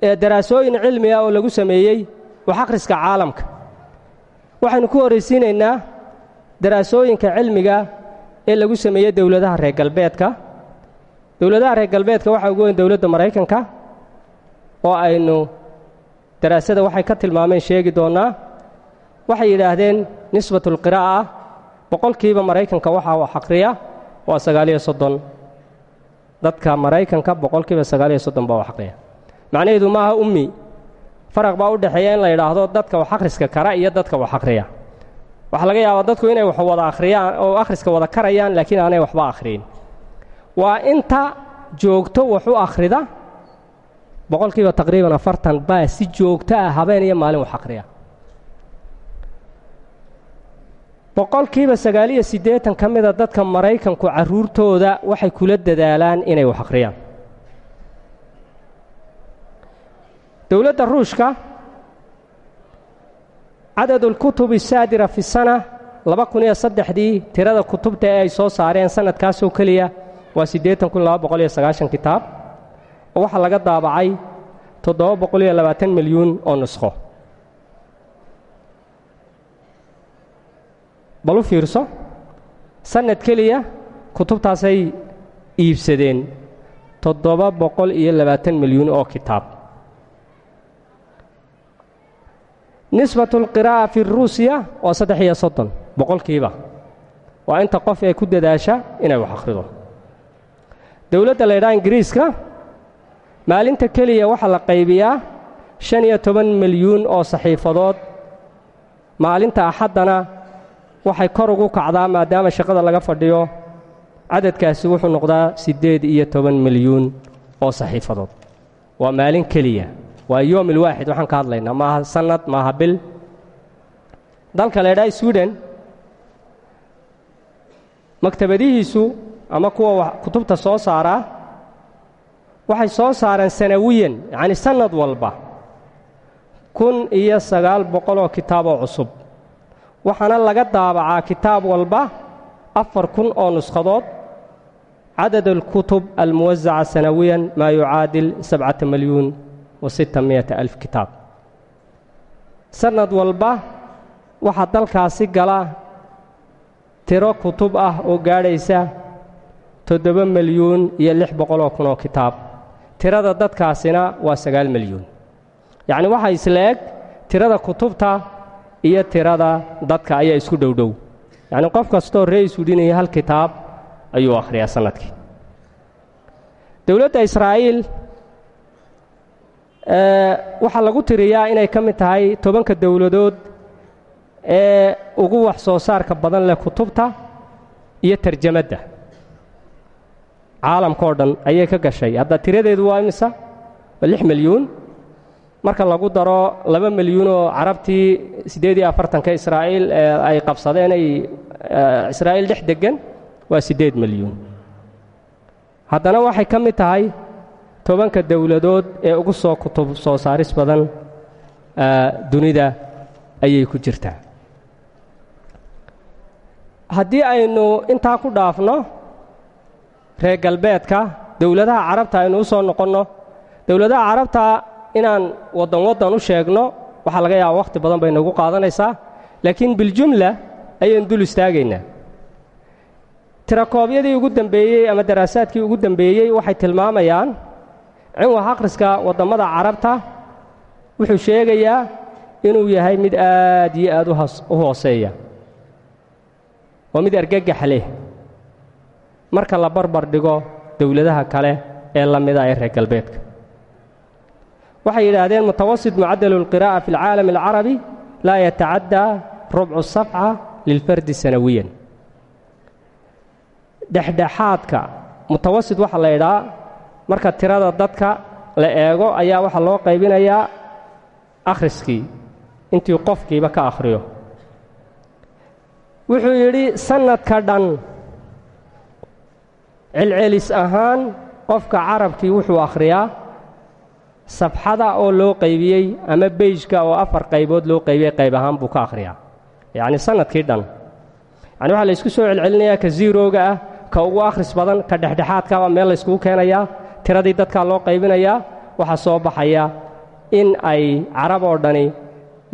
ee daraasooyin cilmi ah oo lagu sameeyey wax akhriska caalamka waxaynu ku horraysiinaynaa daraasooyinka cilmiga ee lagu sameeyey dowladaha reer galbeedka. Dowladaha reer galbeedka waxaa ugu weyn dowladda maraykanka oo aynu daraasada waxay ka tilmaameen sheegi doonnaa waxay yidhaahdeen nisbatulqiraa'a boqolkiiba maraykanka waxaa wax akhriya waa sagaaliyo soddon. Dadka maraykanka boqolkiiba sagaaliyo soddon baa wax akhriya macnaheedu maaha ummi faraq baa u dhexeeya in la yidhaahdo dadka wax akhriska kara iyo dadka wax akhriya. Waxaa laga yaabaa dadku inay wax wada akhriyaan oo akhriska wada karayaan laakiin aanay waxba akhriyin. Waa inta joogto wax u akhrida boqolkiiba taqriiban afartan baa si joogto ah habeen iyo maalin wax akhriya. Boqolkiiba sagaaliyo siddeetan ka mida dadka maraykanku carruurtooda waxay kula dadaalaan inay wax akhriyaan dowladda ruushka cadadulkutubi saadira fi sana laba kun iyo saddexdii tirada kutubta ee ay soo saareen sannadkaasoo keliya waa siddeetan kun laba boqol iyo sagaashan kitaab oo waxaa laga daabacay toddoba boqol oo nusqo. Bal u fiirso sannad keliya kutubtaasay iibsadeen toddoba boqol iyo labaatan milyuun oo kitaab nisbatulqiraa'a fi ruusiya waa saddex iyo soddon boqolkiiba waa inta qof ee ku dadaasha inay wax akhrido. Dowladda la ydhaha ingiriiska maalinta keliya waxaa la qaybiyaa shan iyo toban milyuun oo saxiifadood. Maalinta axaddana waxay kor ugu kacdaa maadaama shaqada laga fadhiyo. Cadadkaasi wuxuu noqdaa siddeed iyo toban milyuun oo saxiifadood. Waa maalin keliya waa yoomil waaxid waxaan ka hadlaynaa. Maaha sannad maaha bil. Dalka la ydhaha swiden maktabadihiisu ama kuwa kutubta soo saaraa waxay soo saareen sanawiyan yacni sannad walba. Kun iyo sagaal boqol oo kitaaboo cusub. Waxaana laga daabacaa kitaab walba afar kun oo nushadood cadad alkutub almuwasaca sanawiyan maa yucaadil sabcata milyuun miyata alf kitaab. Sannad walba waxaa dalkaasi gala tiro kutub ah oo gaadhaysa toddoba milyuun iyo lix boqoloo kun oo kitaab. Tirada dadkaasina waa sagaal milyuun yacni waxaa isla eg tirada kutubta iyo tirada dadka ayaa isku dhowdhow yacni qof kastoo ree isudhinaya hal kitaab ayuu akhriyaa sannadkii dowladda israa'iil waxaa lagu tiriyaa inay ka mid tahay tobanka dowladood ee ugu wax soo saarka badan leh kutubta iyo tarjamadda. Caalamka oo dhan ayay ka gashay. Hadda tiradeedu waa imisa? Lix milyuun marka lagu daro laba milyuun oo carabtii siddeed iyo afartanka israa'iil ay qabsadeen ay israa'iil dhex deggan waa siddeed milyuun haddana waxay ka mid tahay tobanka dowladood ee ugu soo kutub soo saaris badan dunida ayay ku jirtaa. Haddii aynu intaa ku dhaafno reer galbeedka dowladaha carabta aynu u soo noqonno. Dowladaha carabta inaan waddan waddan u sheegno waxaa laga yaaba wakhti badan bay nagu qaadanaysaa laakiin biljumla ayaynu dul istaagaynaa. Tirakoobyadii ugu dembeeyey ama daraasaadkii ugu dembeeyey waxay tilmaamayaan cinwa akhriska wadammada carabta wuxuu sheegayaa inuu yahay mid aad iyo aad u hooseeya. Oo mid argagax leh. Marka la barbar dhigo dowladaha kale ee la mida ee reer galbeedka. Waxay yidhaahdeen mutawasit mucadalu lqiraa'a fi alcaalam alcarabi laa yatacaddaa rubcu safca lilfardi sanawiyan. Dhexdhexaadka mutawasit waxaa la ydhaa marka tirada dadka la eego ayaa waxaa loo qaybinayaa akhriskii. Intii qofkiiba ka akhriyo. Wuxuu yidhi sannadka dhan celcelis ahaan qofka carabkii wuxuu akhriyaa safxada oo loo qaybiyey ama beyjka oo afar qaybood loo qaybiyey qayb ahaan buu ka akhriyaa. Yacni sannadkii dhan. Yacni waxaa la ysku soo celcelinayaa ka ziirooga ah ka ugu akhris badan ka dhexdhexaadka baa meel layskugu keenayaa tiradii dadkaa loo qaybinayaa waxaa soo baxaya in ay carab oo dhani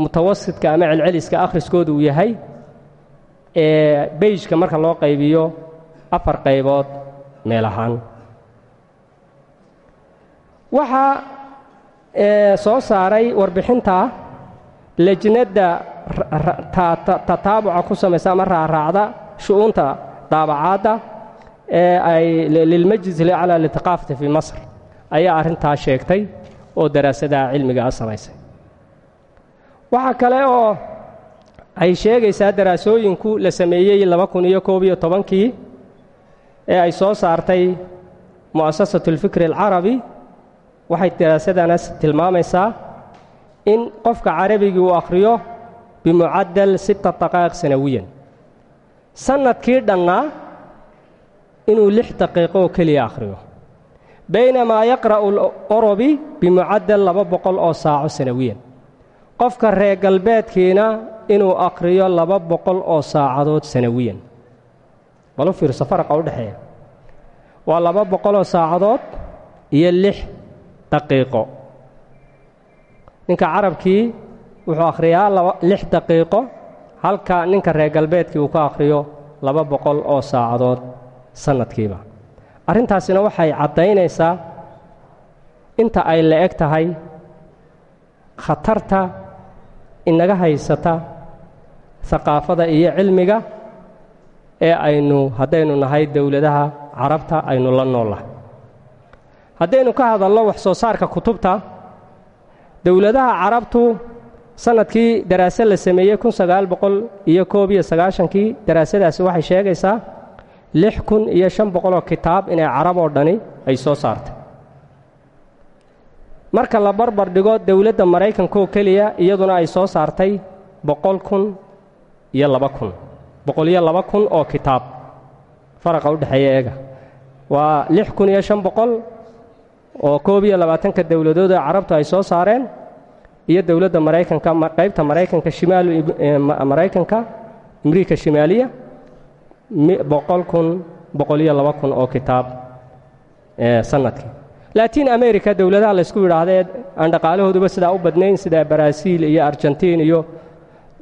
mutawasidka ama celceliska akhriskooda uu yahay ee beyjka marka loo qaybiyo afar qaybood meel ahaan. Waxaa soo saaray warbixinta lejnadda tataabuca ku samaysa ama raaraacda shu'uunta daabacaadda lilmajlis laclaa litaqaafati fii masr. Ayaa arrintaa sheegtay oo daraasadaha cilmiga a samaysay. Waxaa kale oo ay sheegaysaa daraasooyinku la sameeyey laba kun iyo koob iyo tobankii ee ay soo saartay mu'asasatu alfikri alcarabi. Waxay daraasadanas tilmaamaysaa in qofka carabigii uu akhriyo bimucadal sita daqaa'iq sanawiyan. Sannadkii dhannaa inuu lix daqiiqo oo keliya akhriyo. Baynamaa yaqra'u alorobi bimucadal laba boqol oo saaco sanawiyan. Qofka reer galbeedkiina inuu akhriyo laba boqol oo saacadood sanawiyan. Balu fiirso faraqa u dhexeeya. Waa laba boqoloo saacadood iyo lix daqiiqo. Ninka carabkii wuxuu akhriyaa lix daqiiqo halka ninka reer galbeedkii uu ka akhriyo laba boqol oo saacadood sannadkiiba arrintaasina waxay caddaynaysaa inta ay la eg tahay khatarta inaga haysata haqaafada iyo cilmiga ee aynu haddaynu nahay dowladaha carabta aynu la noollahay haddaynu ka hadalno wax soo saarka kutubta dowladaha carabtu sannadkii daraase la sameeyey kun sagaal boqol iyo koob iyo sagaashankii daraasadaasi waxay sheegaysaa lix kun iyo shan boqoloo kitaab inay carab oo dhani ay soo saartay. Marka la barbar dhigo dowladda maraykankaoo keliya iyaduna ay soo saartay boqol kun iyo laba kun. Boqol iyo laba kun oo kitaab. Faraqa u dhexeeya eega. Waa lix kun iyo shan boqol oo koob iyo labaatanka dowladood ee carabtu ay soo saareen iyo dowladda maraykanka qaybta maraykanka shimaalu maraykanka amriika shimaaliya boqol kun boqol iyo laba kun oo kitaab sannadkii latiin america dowladaha laysku yidhaahdee aan dhaqaalahooduba sidaa u badnayn sida baraaziil iyo argentiin iyo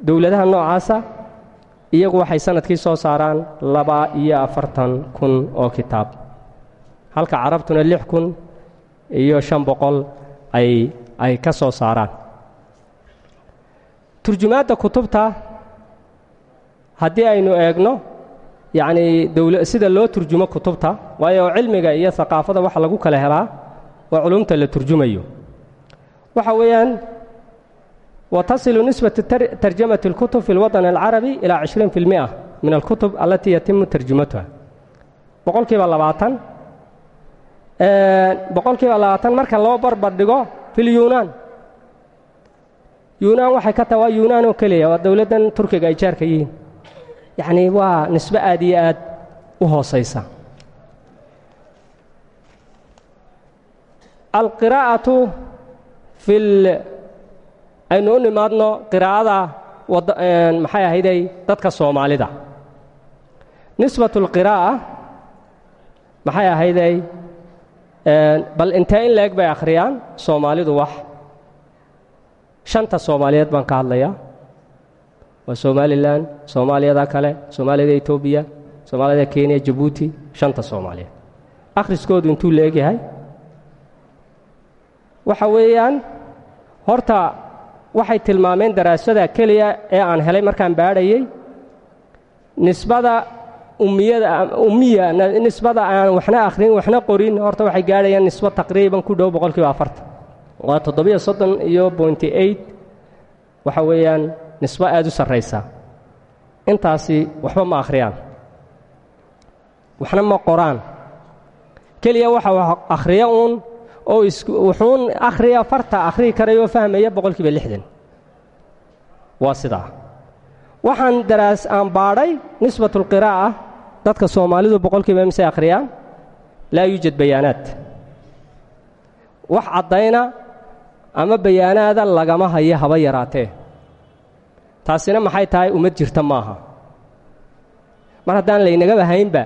dowladaha noocaasa iyagu waxay sannadkii soo saaraan laba iyo afartan kun oo kitaab. Halka carabtuna lix kun iyo shan boqol ay ay ka soo saaraan. Turjumaadda kutubta haddii aynu eegno yacnii dowla sida loo turjumo kutubta waayo cilmiga iyo haqaafada waxa lagu kala helaa waa culumta la turjumayo waxa weeyaan watasilu nisbatu tarjamati اlkutub fi اlwaطn alcarabi ilaa cishriin fi اlmi'a min alkutub alatii yatimu tarjumatuha boqolkiiba labaatan boqolkiiba labaatan marka loo barbar dhigo fi lyunaan yunaan waxay ka taha waa yunaan oo keliya waa dowladdan turkiga ay jaarka yihiin yacnii waa nisbe aad iyo aad u hoosaysa. Alqiraa'atu fi aynu u nimaadno qiraa'ada maxay ahayday dadka soomaalida. Nisbatu alqiraa'a maxay ahayday bal intee in la-eg bay akhriyaan soomaalidu wax. Shanta soomaaliyeed baan ka hadlayaa waa somalilan soomaaliyada kale soomaaliyada etoobiya soomaaliyada kenya jabuuti shanta soomaaliyeed akhriskoodu intuu la egyahay waxa weeyaan horta waxay tilmaameen daraasada keliya ee aan helay markaan baadhayey nisbada ummiyada ummiya nisbada aan waxna akhrin waxna qorin horta waxay gaadhayaan nisbo taqriiban ku dhow boqolkiiba afartan. Waa toddobiyo soddon iyo bointy eight waxa weeyaan nisbo aad u sarraysa. Intaasi waxba ma akhriyaan. Waxna ma qoraan. Keliya waxa wax akhriya uun oo wuxuun akhriya farta akhriyi karayoo fahmaya boqolkiiba lixdan. Waa sidaa. Waxaan daraas aan baadhay nisbatulqiraa'a dadka soomaalidu boqolkiiba misay akhriyaan? Laa yuujad bayaanaad. Wax caddayna ama bayaanaada lagama hayo haba yaraatee taasina maxay tahay ummad jirta maaha. Mar haddaan laynagaba haynba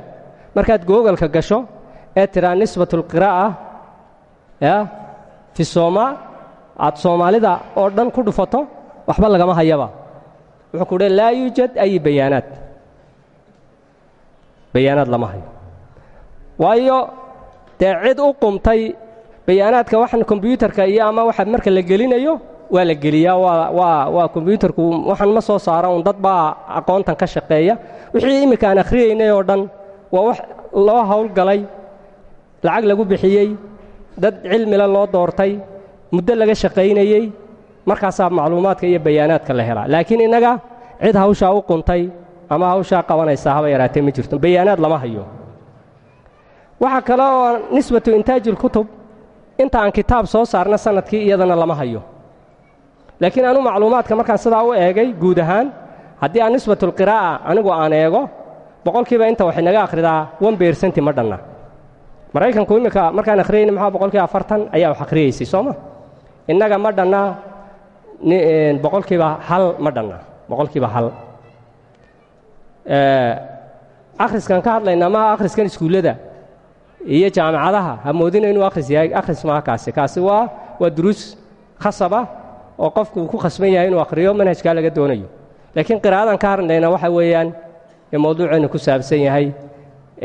markaad googalka gasho ee tiraa nisbatulqiraa'a ya fi soomaa aad soomaalida oo dhan ku dhufato waxba lagama hayaba. Wuxuu ku udhi laa yuujad ayi bayaanaad. Bayaanaad lama hayo. Waayo dee cid u qumtay bayaanaadka waxan kombyuutarka iyo ama waxa marka la gelinayo waa la geliyaa waa kombyuutarku waxan ma soo saara un dad baa aqoontan ka shaqeeya. Wixii imminka aan oo dhan waa wax loo howlgalay lacag lagu bixiyey dad cilmile loo doortay muddo laga shaqaynayey markaasaa macluumaadka iyo bayaanaadka la helaa. Laakiin innaga cid hawshaa u quntay ama hawshaa qabanaysaa haba yaraatee ma jirto. Bayaanaad lama hayo. Waxaa kale oo nisbatu intaajilkutub inta aan kitaab soo saarna sannadkii iyadana lama hayo laakiin anu macluumaadka markaan sidaa u eegay guud ahaan haddii aan nisbatulqiraa'a anigu aan eego boqolkiiba inta waxay naga akhridaa wan beersanti ma dhanna. Maraykanku imminka markaan akhriyayna maxaa boqolkiiba afartan ayaa wax akhriyaysay soo ma? Innaga ma dhanna boqolkiiba hal ma dhanna boqolkiiba hal. Akhriskan ka hadlaynaa maha akhriskan iskuullada? Iyo jaamacadaha ha moodina inuu akhris yahay akhris maaha kaasi kaasi waa waa duruus khasaba oo qofku uu ku khasban yahay inuu akhriyo manhajkaa laga doonayo. Laakiin qiraa'adan ka hadlayna waxa weeyaan ee mawduuceennu ku saabsan yahay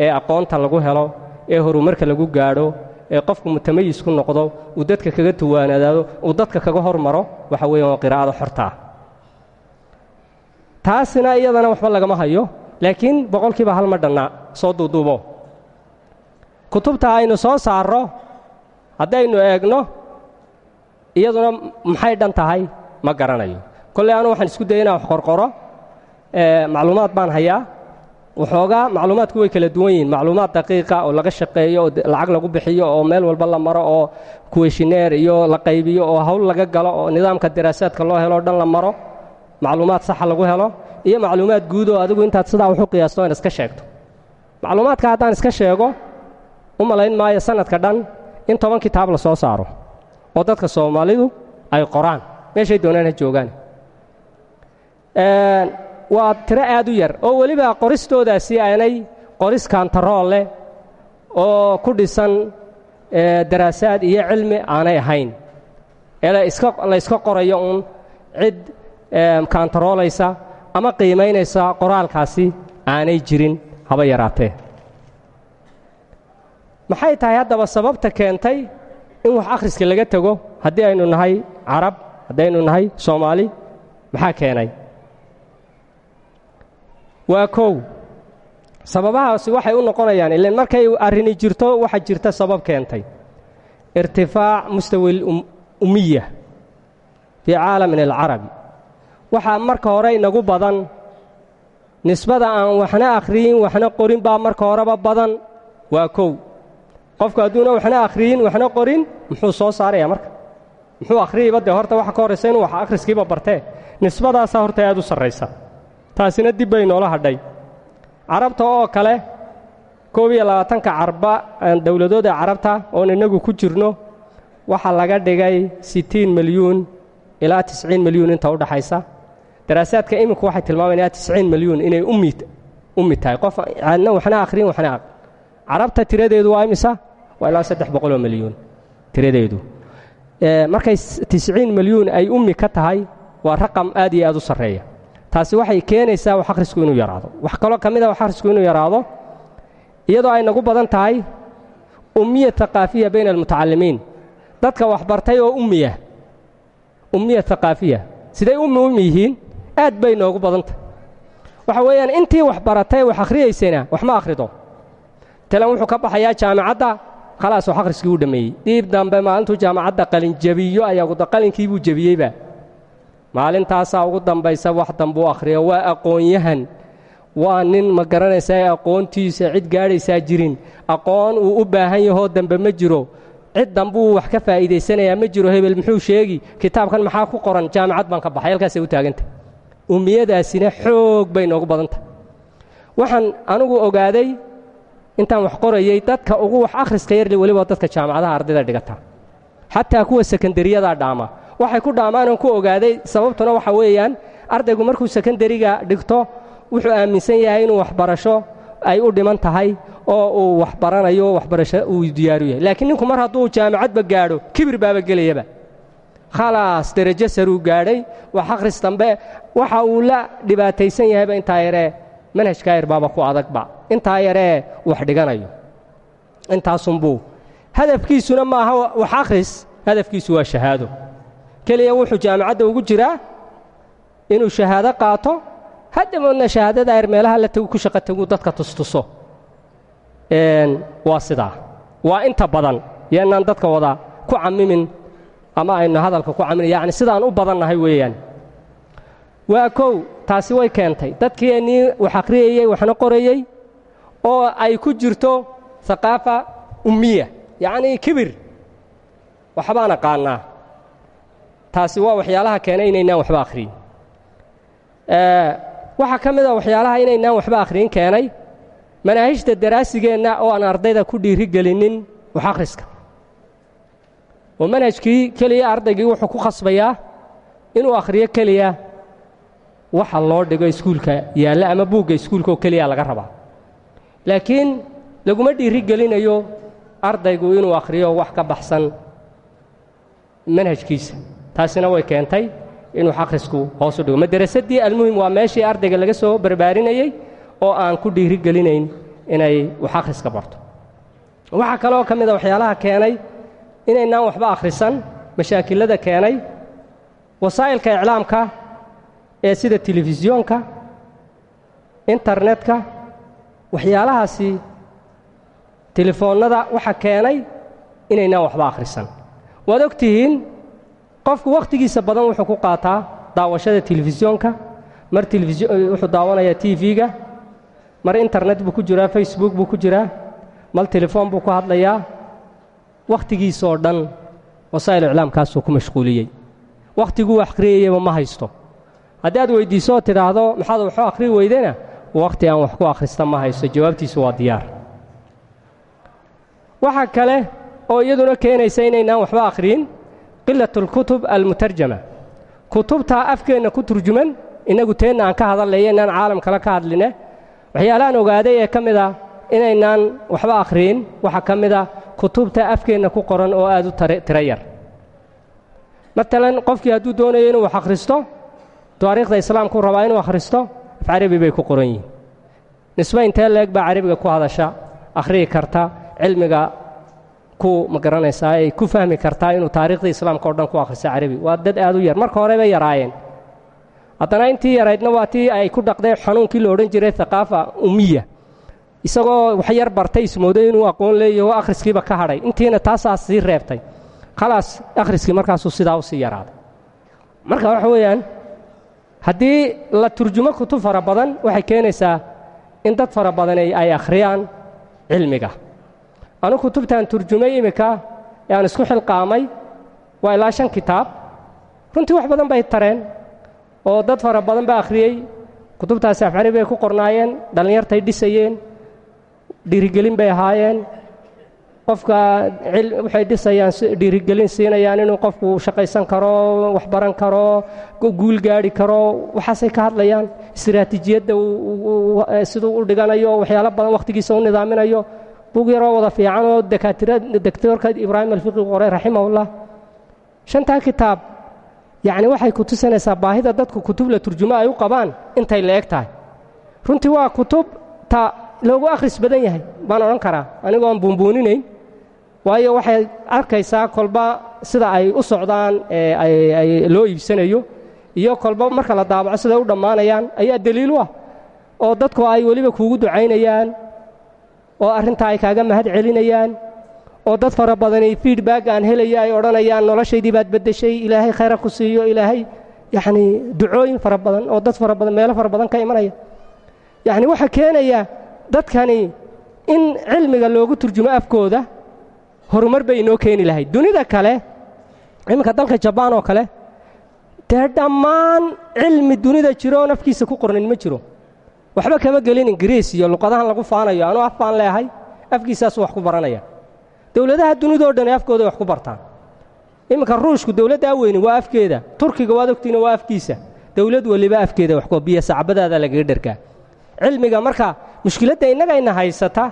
ee aqoonta lagu helo ee horumarka lagu gaadho ee qofku mutamayis ku noqdo uu dadka kaga tuwaanadaado uu dadka kaga hormaro waxa weeyaan waa qiraa'ada xortaa taasina iyadana waxba lagama hayo laakiin boqolkiiba hal ma dhanna soo duuduubo. Kutubta aynu soo saarro haddaynu eegno iyaduna maxay dhan tahay? Ma garanayo. Kolley anu waxaan isku daya inaan qorqoro. Macluumaad baan hayaa. Waxoogaa macluumaadku way kala duwan yihiin. Macluumaad daqiiqa oo laga shaqeeyo oo lacag lagu bixiyo oo meel walba la maro oo kuweshineer iyo la qaybiyo oo hawl laga galo oo nidaamka daraasaadka loo helo o dhan la maro. Macluumaad saxa lagu helo. Iyo macluumaad guud oo adigu intaad sidaa waxu qiyaasto in iska sheegto. Macluumaadka haddaan iska sheego u malayn maayo sanadka dhan in toban kitaab la soo saaro oo dadka soomaalidu ay qoraan meeshay doonaan ha joogaan. Waa tiro aad u yar oo weliba qoristoodaasi aanay qoris kantarool leh oo ku dhisan daraasaad iyo cilmi aanay ahayn. Ee la yska qorayo uun cid kantaroolaysa ama qiimaynaysa qoraalkaasi aanay jirin haba yaraatee. Maxay tahay haddaba sababta keentay in wax akhriska laga tego haddii aynu nahay carab haddaynu nahay soomaali maxaa keenay? Waa kow. Sababahaasi waxay u noqonayaan ilan markay arrini jirto waxa jirta sabab keentay. Irtifaac mustawi ummiya fii caalamin alcarabi. Waxaa marka hore inagu badan nisbada aan waxna akhriyin waxna qorin baa marka horeba badan. Waa kow qofku hadduuna waxna akhriyin waxna qorin muxuu soo saaraya marka. Muxuu akhriyayba dee horta waxa ka horraysa inuu wax akhriskiiba bartee. Nisbadaasaa horta aad u sarraysa. Taasina dib bay noola hadhay. Carabta oo kale koob iyo labaatanka carba dowladooda carabta oon innagu ku jirno waxaa laga dhigay sittiin milyuun ilaa tisciin milyuun inta u dhaxaysa. Daraasaadka iminku waxay tilmaamayaan tisciin milyuun inay ummi tahay. Qof waxna akhriyin waxna carabta tiradeedu waa imisa waa ilaa saddex boqoloo milyuun tiradeedu markay tisciin milyuun ay ummi ka tahay waa raqam aad iyo aad u sarreeya. Taasi waxay keenaysaa wax akhrisku inuu yaraado. Wax kaloo ka mid a wax akhrisku inuu yaraado iyadoo ay nagu badan tahay ummiya haqaafiya bayna almutacallimiin dadka wax bartay oo ummiya ummiya haqaafiya siday ummi ummi yihiin aad bay noogu badan tahay. Waxa weeyaan intii wax wax akhriyaysayna wax ma akhrido. Talan wuxuu ka baxayaa jaamacadda khalaas wax akhriskii u dhammeeyey dhiib dambe maalintuu jaamacadda qalinjabiyo ayaa qalinkii buu jebiyeyba maalintaasaa ugu dambaysa wax dambuu akhriyo waa aqoon-yahan waa nin ma garanaysaa aqoontiisa cid gaadhaysaa jirin aqoon uu u baahan yahoo dambe ma jiro cid dambuu wax ka faa'iidaysanayaa ma jiro hebel muxuu sheegi kitaabkan maxaa ku qoran jaamacad baan ka baxay halkaasay u taagantah ummiyadaasina xoog bay noogu badantah waxaan anugu ogaaday intaan wax qorayey dadka ugu wax akhriska yarle weliba dadka jaamacadaha ardayda dhigata. Xataa kuwa sekondariyada dhaama. Waxay ku dhaamaan oon ku ogaaday sababtuna waxa weeyaan ardaygu markuu sekondariga dhigto wuxuu aaminsan yahay inuu waxbarasho ay u dhiman tahay oo uu wax waxbarasho uu diyaaru yahay. Laakiin ninku mar hadduu jaamacadba gaadho kibir baaba gelayaba. Khalaas derajo saruu gaadhay wax akhris dambe waxa uu la dhibaataysan yahayba intaa yaree manhajkaa yar baaba ku adagba intaa yaree wax dhiganayo. Intaasunbuu hadafkiisuna maaha wax akhris hadafkiisu waa shahaado. Keliya wuxuu jaamacadda ugu jiraa inuu shahaado qaato. Haddamoodna shahaadada yar meelaha la tagu ku shaqo tagu dadka tustuso. Waa sidaa. Waa inta badan. Yaanaan dadka wada ku cammimin ama aynu hadalka ku cammin yacni sidaan u badannahay weeyaan. Waa kow taasi way keentay. Wax akhriyayey waxna qorayey oo ay ku jirto haqaafa ummiya yacnii kibir. Waxbaan aqaannaa taasi waa waxyaalaha keenay inaynaan waxba akhriyin. Waxaa ka mid a waxyaalaha inaynaan waxba akhriyin keenay manaahijta daraasigeenna oo aan ardayda ku dhiiri gelinin wax akhriska. Oo manhajkii keliya ardaygii wuxuu ku khasbayaa inuu akhriyo keliya waxa loo dhigo iskuulka yaalla ama buugga iskuulka oo keliya laga rabaa laakiin laguma dhiiri gelinayo ardaygu inuu akhriyo wax ka baxsan manhajkiisa. Taasina way keentay inuu akhrisku hoosu dhigo. Madarasadii almuhim waa meeshii ardayga laga soo barbaarinayey oo aan ku dhiiri gelinayn inay wax akhriska barto. Waxaa kaloo ka mid a waxyaalaha keenay inaynaan waxba akhrisan mashaakilada keenay wasaa'ilka iclaamka ee sida telefisyoonka internetka waxyaalahaasi telefoonnada waxa keenay inaynaan waxba akhrisan. Waad og tihiin qofku wakhtigiisa badan wuxuu ku qaataa daawashada telefisyoonka mar wuxuu daawanayaa t v-ga mar internet buu ku jiraa facebook buu ku jiraa mal telefoon buu ku hadlayaa. Wakhtigiisaoo dhan wasaa'il iclaamkaasuu ku mashquuliyey. Wakhtiguu akhriyayaba ma haysto. Haddii aad weyddiiso oo tidhaahdo maxaad waxu akhrii weydena wakhti aan wax ku akhrista ma haysto jawaabtiisu waa diyaar. Waxaa kale oo iyaduna keenaysa inaynaan waxba akhriyin qilat alkutub almutarjama. Kutubtaa afkeenna ku turjuman innagu teenna aan ka hadalaya inaan caalam kale ka hadline. Waxyaalahaan ogaaday ee ka mid a inaynaan waxba akhriyin waxaa ka mid a kutubta afkeenna ku qoran oo aad u tiro yar. Matalan qofkii hadduu doonayo inuu wax akhristo taariikhda islaamkuu rabaa inuu akhristo carabi bay ku qoran yihiin. Nisbe intee leeg baa carabiga ku hadasha akhriyi karta cilmiga ku ma garanaysaa ay ku fahmi kartaa inuu taariikhda islaamka o dhan ku akhristo carabi waa dad aad u yar marka hore bay yaraayeen. Haddana intii yaraydna waa tii ay ku dhaqdeen xanuunkii la odhan jiray haqaafa ummiya isagoo wax yar bartay ismooday inuu aqoon leeyaho akhriskiiba ka hadhay. Intiina taasaa sii reebtay. Khalaas akhriskii markaasuu sidaa u sii yaraaday. Marka waxa weeyaan haddii la turjumo kutub fara badan waxay keenaysaa in dad fara badan ay akhriyaan cilmiga. Anu kutubtaan turjumay iminka ee aan isku xilqaamay waa ilaa shan kitaab. Runtii wax badan bay tareen oo dad fara badan baa akhriyey kutubtaasi afcari bay ku qornaayeen dhallinyartay dhisayeen dhiirigelin bay ahaayeen qofka waxay dhisayaan dhiirigelin siinayaan inuu qofku shaqaysan karo wax baran karo guul gaadhi karo waxaasay ka hadlayaan. Istiraatiijiyadda siduu u dhiganayo waxyaalo badan wakhtigiisa u nidaaminayo bug yaroo wada fiican oo dakaatira doctoorka ibraahim alfiqi qoray raximahullah. Shantaa kitaab yacni waxay ku tusinaysaa baahida dadku kutub la turjumo ay u qabaan intay la eg tahay. Runtii waa kutub ta loogu akhris badan yahay baan odhan karaa anigoon buunbuuninayn waayo waxay arkaysaa kolba sida ay u socdaan loo iibsanayo iyo kolba marka la daabaco siday u dhammaanayaan ayaa deliil u ah oo dadku ay weliba kuugu ducaynayaan oo arrintaa ay kaaga mahad celinayaan oo dad fara badani feedback aan helaya ay odhanayaan noloshaydii baad beddeshay ilaahay khayra ku siiyo ilaahay yacnii ducooyin fara badan oo dad fara badan meelo fara badan ka imanaya. Yacni waxaa keenaya dadkani in cilmiga loogu turjumo afkooda horumar bay inoo keeni lahayd. Dunida kale iminka dalka jabaan oo kale dee dhammaan cilmi dunida jiro oon afkiisa ku qornin ma jiro. Waxba kama gelin ingiriis iyo luqadahan lagu faanayo anuu af baan afkiisaasuu wax ku baranaya. Dowladaha dunidao dhan afkooday wax ku bartaan. Iminka ruushku dowladdaa weyni waa afkeeda turkiga waad ogtiina waa afkiisa. Dowlad weliba afkeeda wax ku biyo sacbadaada lagaga dhargaa cilmiga marka mushkiladda innagayna haysata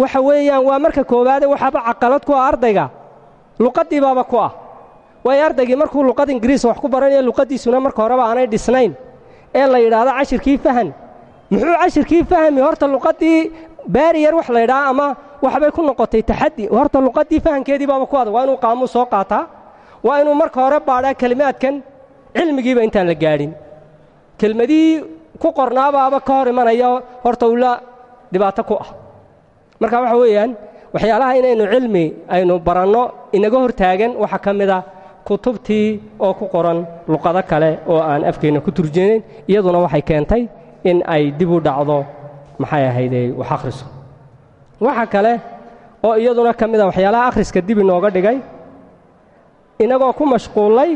waxa weeyaan waa marka koowaade waxaaba caqalad ku ah ardayga. Luqaddii baaba ku ah. Waayo ardaygii markuu luqad ingiriis wax ku baranayo luqaddiisuna marka horeba aanay dhisnayn ee la yidhaahdo cashirkii fahan. Muxuu cashirkii fahmi? Horta luqaddii baariyar wax la yidhaha ama waxbay ku noqotay taxaddi. Horta luqaddii fahankeedii baaba ku adag waa inuu qaamuus soo qaataa. Waa inuu marka hore baadhaa kelimaadkan cilmigiiba intaan la gaadhin. Kelmadihii ku qornaabaaba ka hor imanaya horta ula dhibaato ku ah marka waxa weeyaan waxyaalaha inaynu cilmi aynu baranno inaga hor taagan waxaa ka mid a kutubtii oo ku qoran luqado kale oo aan afkeenna ku turjinayn iyaduna waxay keentay in ay dib u dhacdo maxay ahaydee wax akhriso. Waxa kale oo iyaduna ka mid a waxyaalaha akhriska dib inooga dhigay inagoo ku mashquullay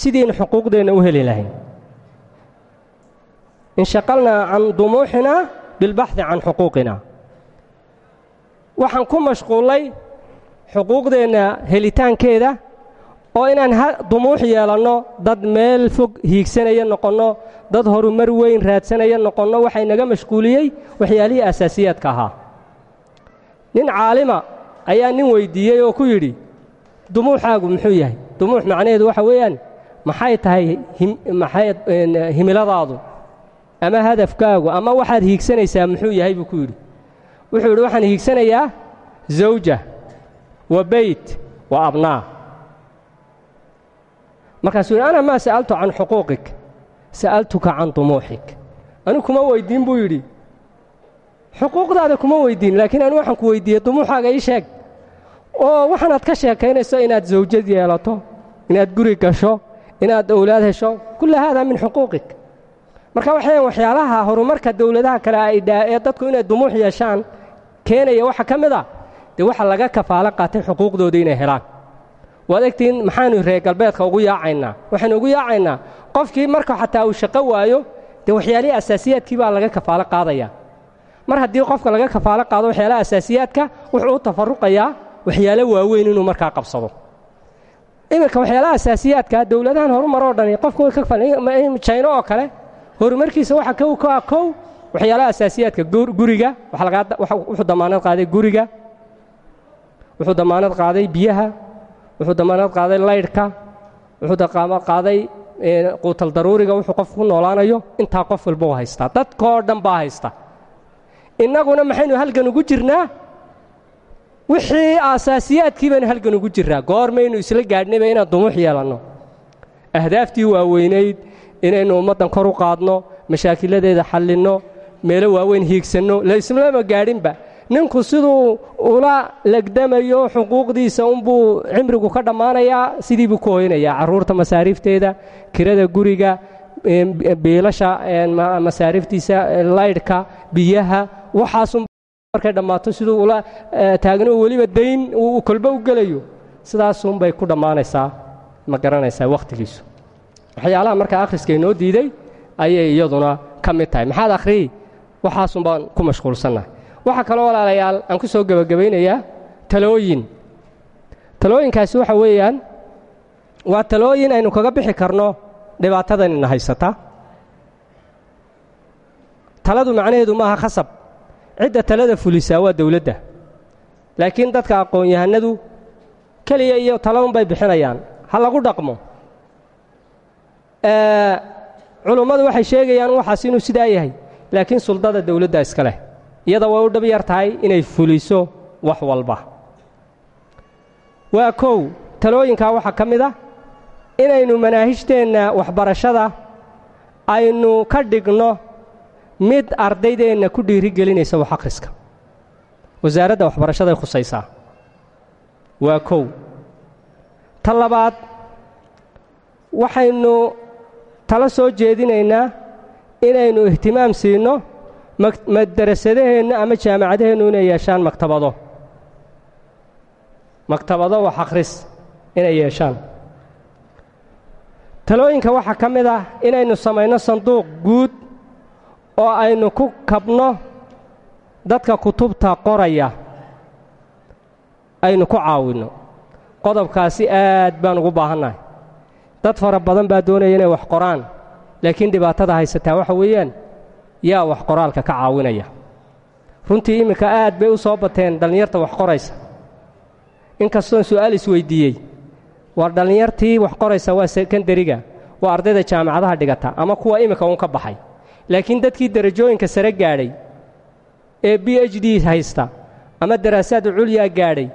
sidiinu xuquuqdeenna u heli lahayn. Inshaqalnaa can dumuuxina bilbaxdi can xuquuqina waxaan ku mashquullay xuquuqdeenna helitaankeeda oo inaan dumuux yeelanno dad meel fog hiigsanaya noqonno dad horumar weyn raadsanaya noqonno waxay naga mashquuliyey waxyaalihii asaasiyaadka ahaa. Nin caalima ayaa nin weyddiiyey oo ku yidhi dumuuxaagu muxuu yahay? Dumuux macnaheedu waxa weeyaan maxay tahay maxay himiladaadu ama hadafkaagu? Ama waxaad hiigsanaysaa muxuu yahay? buu ku yidhi wuxuu yidhi waxaan hiigsanayaa zawja wa beyt wa abnaa. Markaasuu yidhi ana maa sa'altu can xuquuqik sa'altuka can dumuuxik. Anigu kuma weyddiin buu yidhi. Xuquuqdaada kuma weyddiin laakiin anigu waxaan ku weyddiiyey dumuuxaaga ii sheeg. Oo waxaanaad ka sheekaynayso inaad zawjad yeelato inaad guri gasho inaad owlaad hesho kulla haadaa min xuquuqik. Marka waxayan waxyaalaha horumarka dowladaha kale ay ee dadku inay dumuux yeeshaan keenaya waxa ka mid a dee waxa laga kafaalo qaatay xuquuqdooda inay helaan. Waad egtiin maxaanu reer galbeedka ugu yaacaynaa waxaynu ugu yaacaynaa qofkii marka xataa uu shaqo waayo dee waxyaalihii asaasiyaadkii baa laga kafaalo qaadaya. Mar haddii qofka laga kafaalo qaado waxyaalaha asaasiyaadka wuxuu tafaruqayaa waxyaalo waaweyn inuu markaa qabsado. Iminka waxyaalaha asaasiyaadka dowladahan horumaroo dhani qofka way ka jayno oo kale horumarkiisa waxa ka ah kow waxyaalaha asaasiyaadka guriga wuxuu damaanad qaaday guriga wuxuu damaanad qaaday biyaha wuxuu damaanad qaaday laydhka wuxuu qaaday quutal daruuriga wuxuu qofku ku noolaanayo intaa qof walba u haystaa. Dadkoo dhan baa haysta. Innaguna maxaynu halgan ugu jirnaa? Wixii aasaasiyaadkii baynu halgan ugu jirraa goormaynu isla gaadhnayba inaan dumuux yeelanno ahdaaftii waaweynayd inaynu ummaddan kor u qaadno mashaakiladeeda xallinno meelo waaweyn hiigsanno la islama gaadhinba. Ninku siduu ula legdamayo xuquuqdiisa unbuu cimrigu ka dhammaanayaa sidii buu ku hoynayaa carruurta masaariifteeda kirada guriga biilasha masaariiftiisa laydhka biyaha waxaasun markay dhammaato siduu ula taagno weliba dayn uu kolba u gelayo. Sidaasunbay ku dhammaanaysaa ma garanaysaa wakhtigiisu waxyaalaha markaa akhriska inoo diiday ayay iyaduna ka mid tahay. Maxaad akhriyi waxaasun baan ku mashquulsannahay. Waxaa kaloo walaalayaal aan ku soo gebagabaynayaa talooyin. Talooyinkaasi waxa weeyaan waa talooyin aynu kaga bixi karno dhibaatadanina haysata. Taladu macnaheedu maaha khasab. Cidda talada fulisaa waa dowladda. Laakiin dadka aqoon-yahanadu keliya iyo talaunbay bixinayaan. Ha lagu dhaqmo. Culummadu waxay sheegayaan waxaas inuu sidaa yahay laakiin suldada dowladda iska leh. Iyada way u dhab yar tahay inay fuliso wax walba. Waa kow talooyinkaa waxaa ka mid ah inaynu manaahijteenna waxbarashada aynu ka dhigno mid ardaydeenna ku dhiirigelinaysa wax akhriska. Wasaaradda waxbarashaday khusaysaa. Waa kow. Ta labaad waxaynu tala soo jeedinaynaa inaynu ihtimaam siinno madarasadaheenu ama jaamacadaheennu inay yeeshaan maktabado. Maktabado wax akhris inay yeeshaan. Talooyinka waxaa ka mid ah inaynu samayno sanduuq guud oo aynu ku kabno dadka kutubta qoraya. Aynu ku caawinno qodobkaasi aad baan ugu baahannahay dad fara badan baa doonaya inay wax qoraan laakiin dhibaatada haysataa waxa weeyaan yaa wax qoraalka ka caawinaya. Runtii imminka aad bay u soo bateen dhallinyarta wax qoraysa. Inkastoon su'aal isweyddiiyey war dhallinyartii wax qoraysa waa sekandariga waa ardayda jaamacadaha dhigata ama kuwa iminka uun ka baxay. Laakiin dadkii derajooyinka sare gaadhay ee b h d haysta ama daraasaad culyaa gaadhay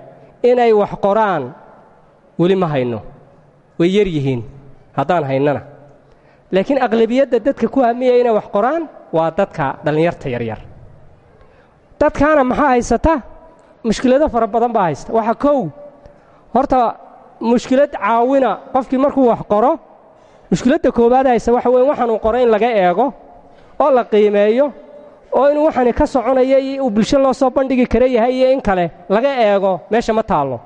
inay wax qoraan weli ma hayno. Way yar yihiin haddaan haynana laakiin aqlabiyadda dadka ku hamiyaya inay wax qoraan waa dadka dhallinyarta yaryar. Dadkaana maxaa haysata mushkilado fara badan baa haysta. Waxaa kow horta mushkilad caawina qofkii markuu wax qoro mushkiladda koowaad haysta waxa weeye waxaanuu qoro in laga eego oo la qiimeeyo oo inuu waxani ka soconaya uu bulsho loo soo bandhigi kara yahay iyo in kale laga eego meesha ma taallo.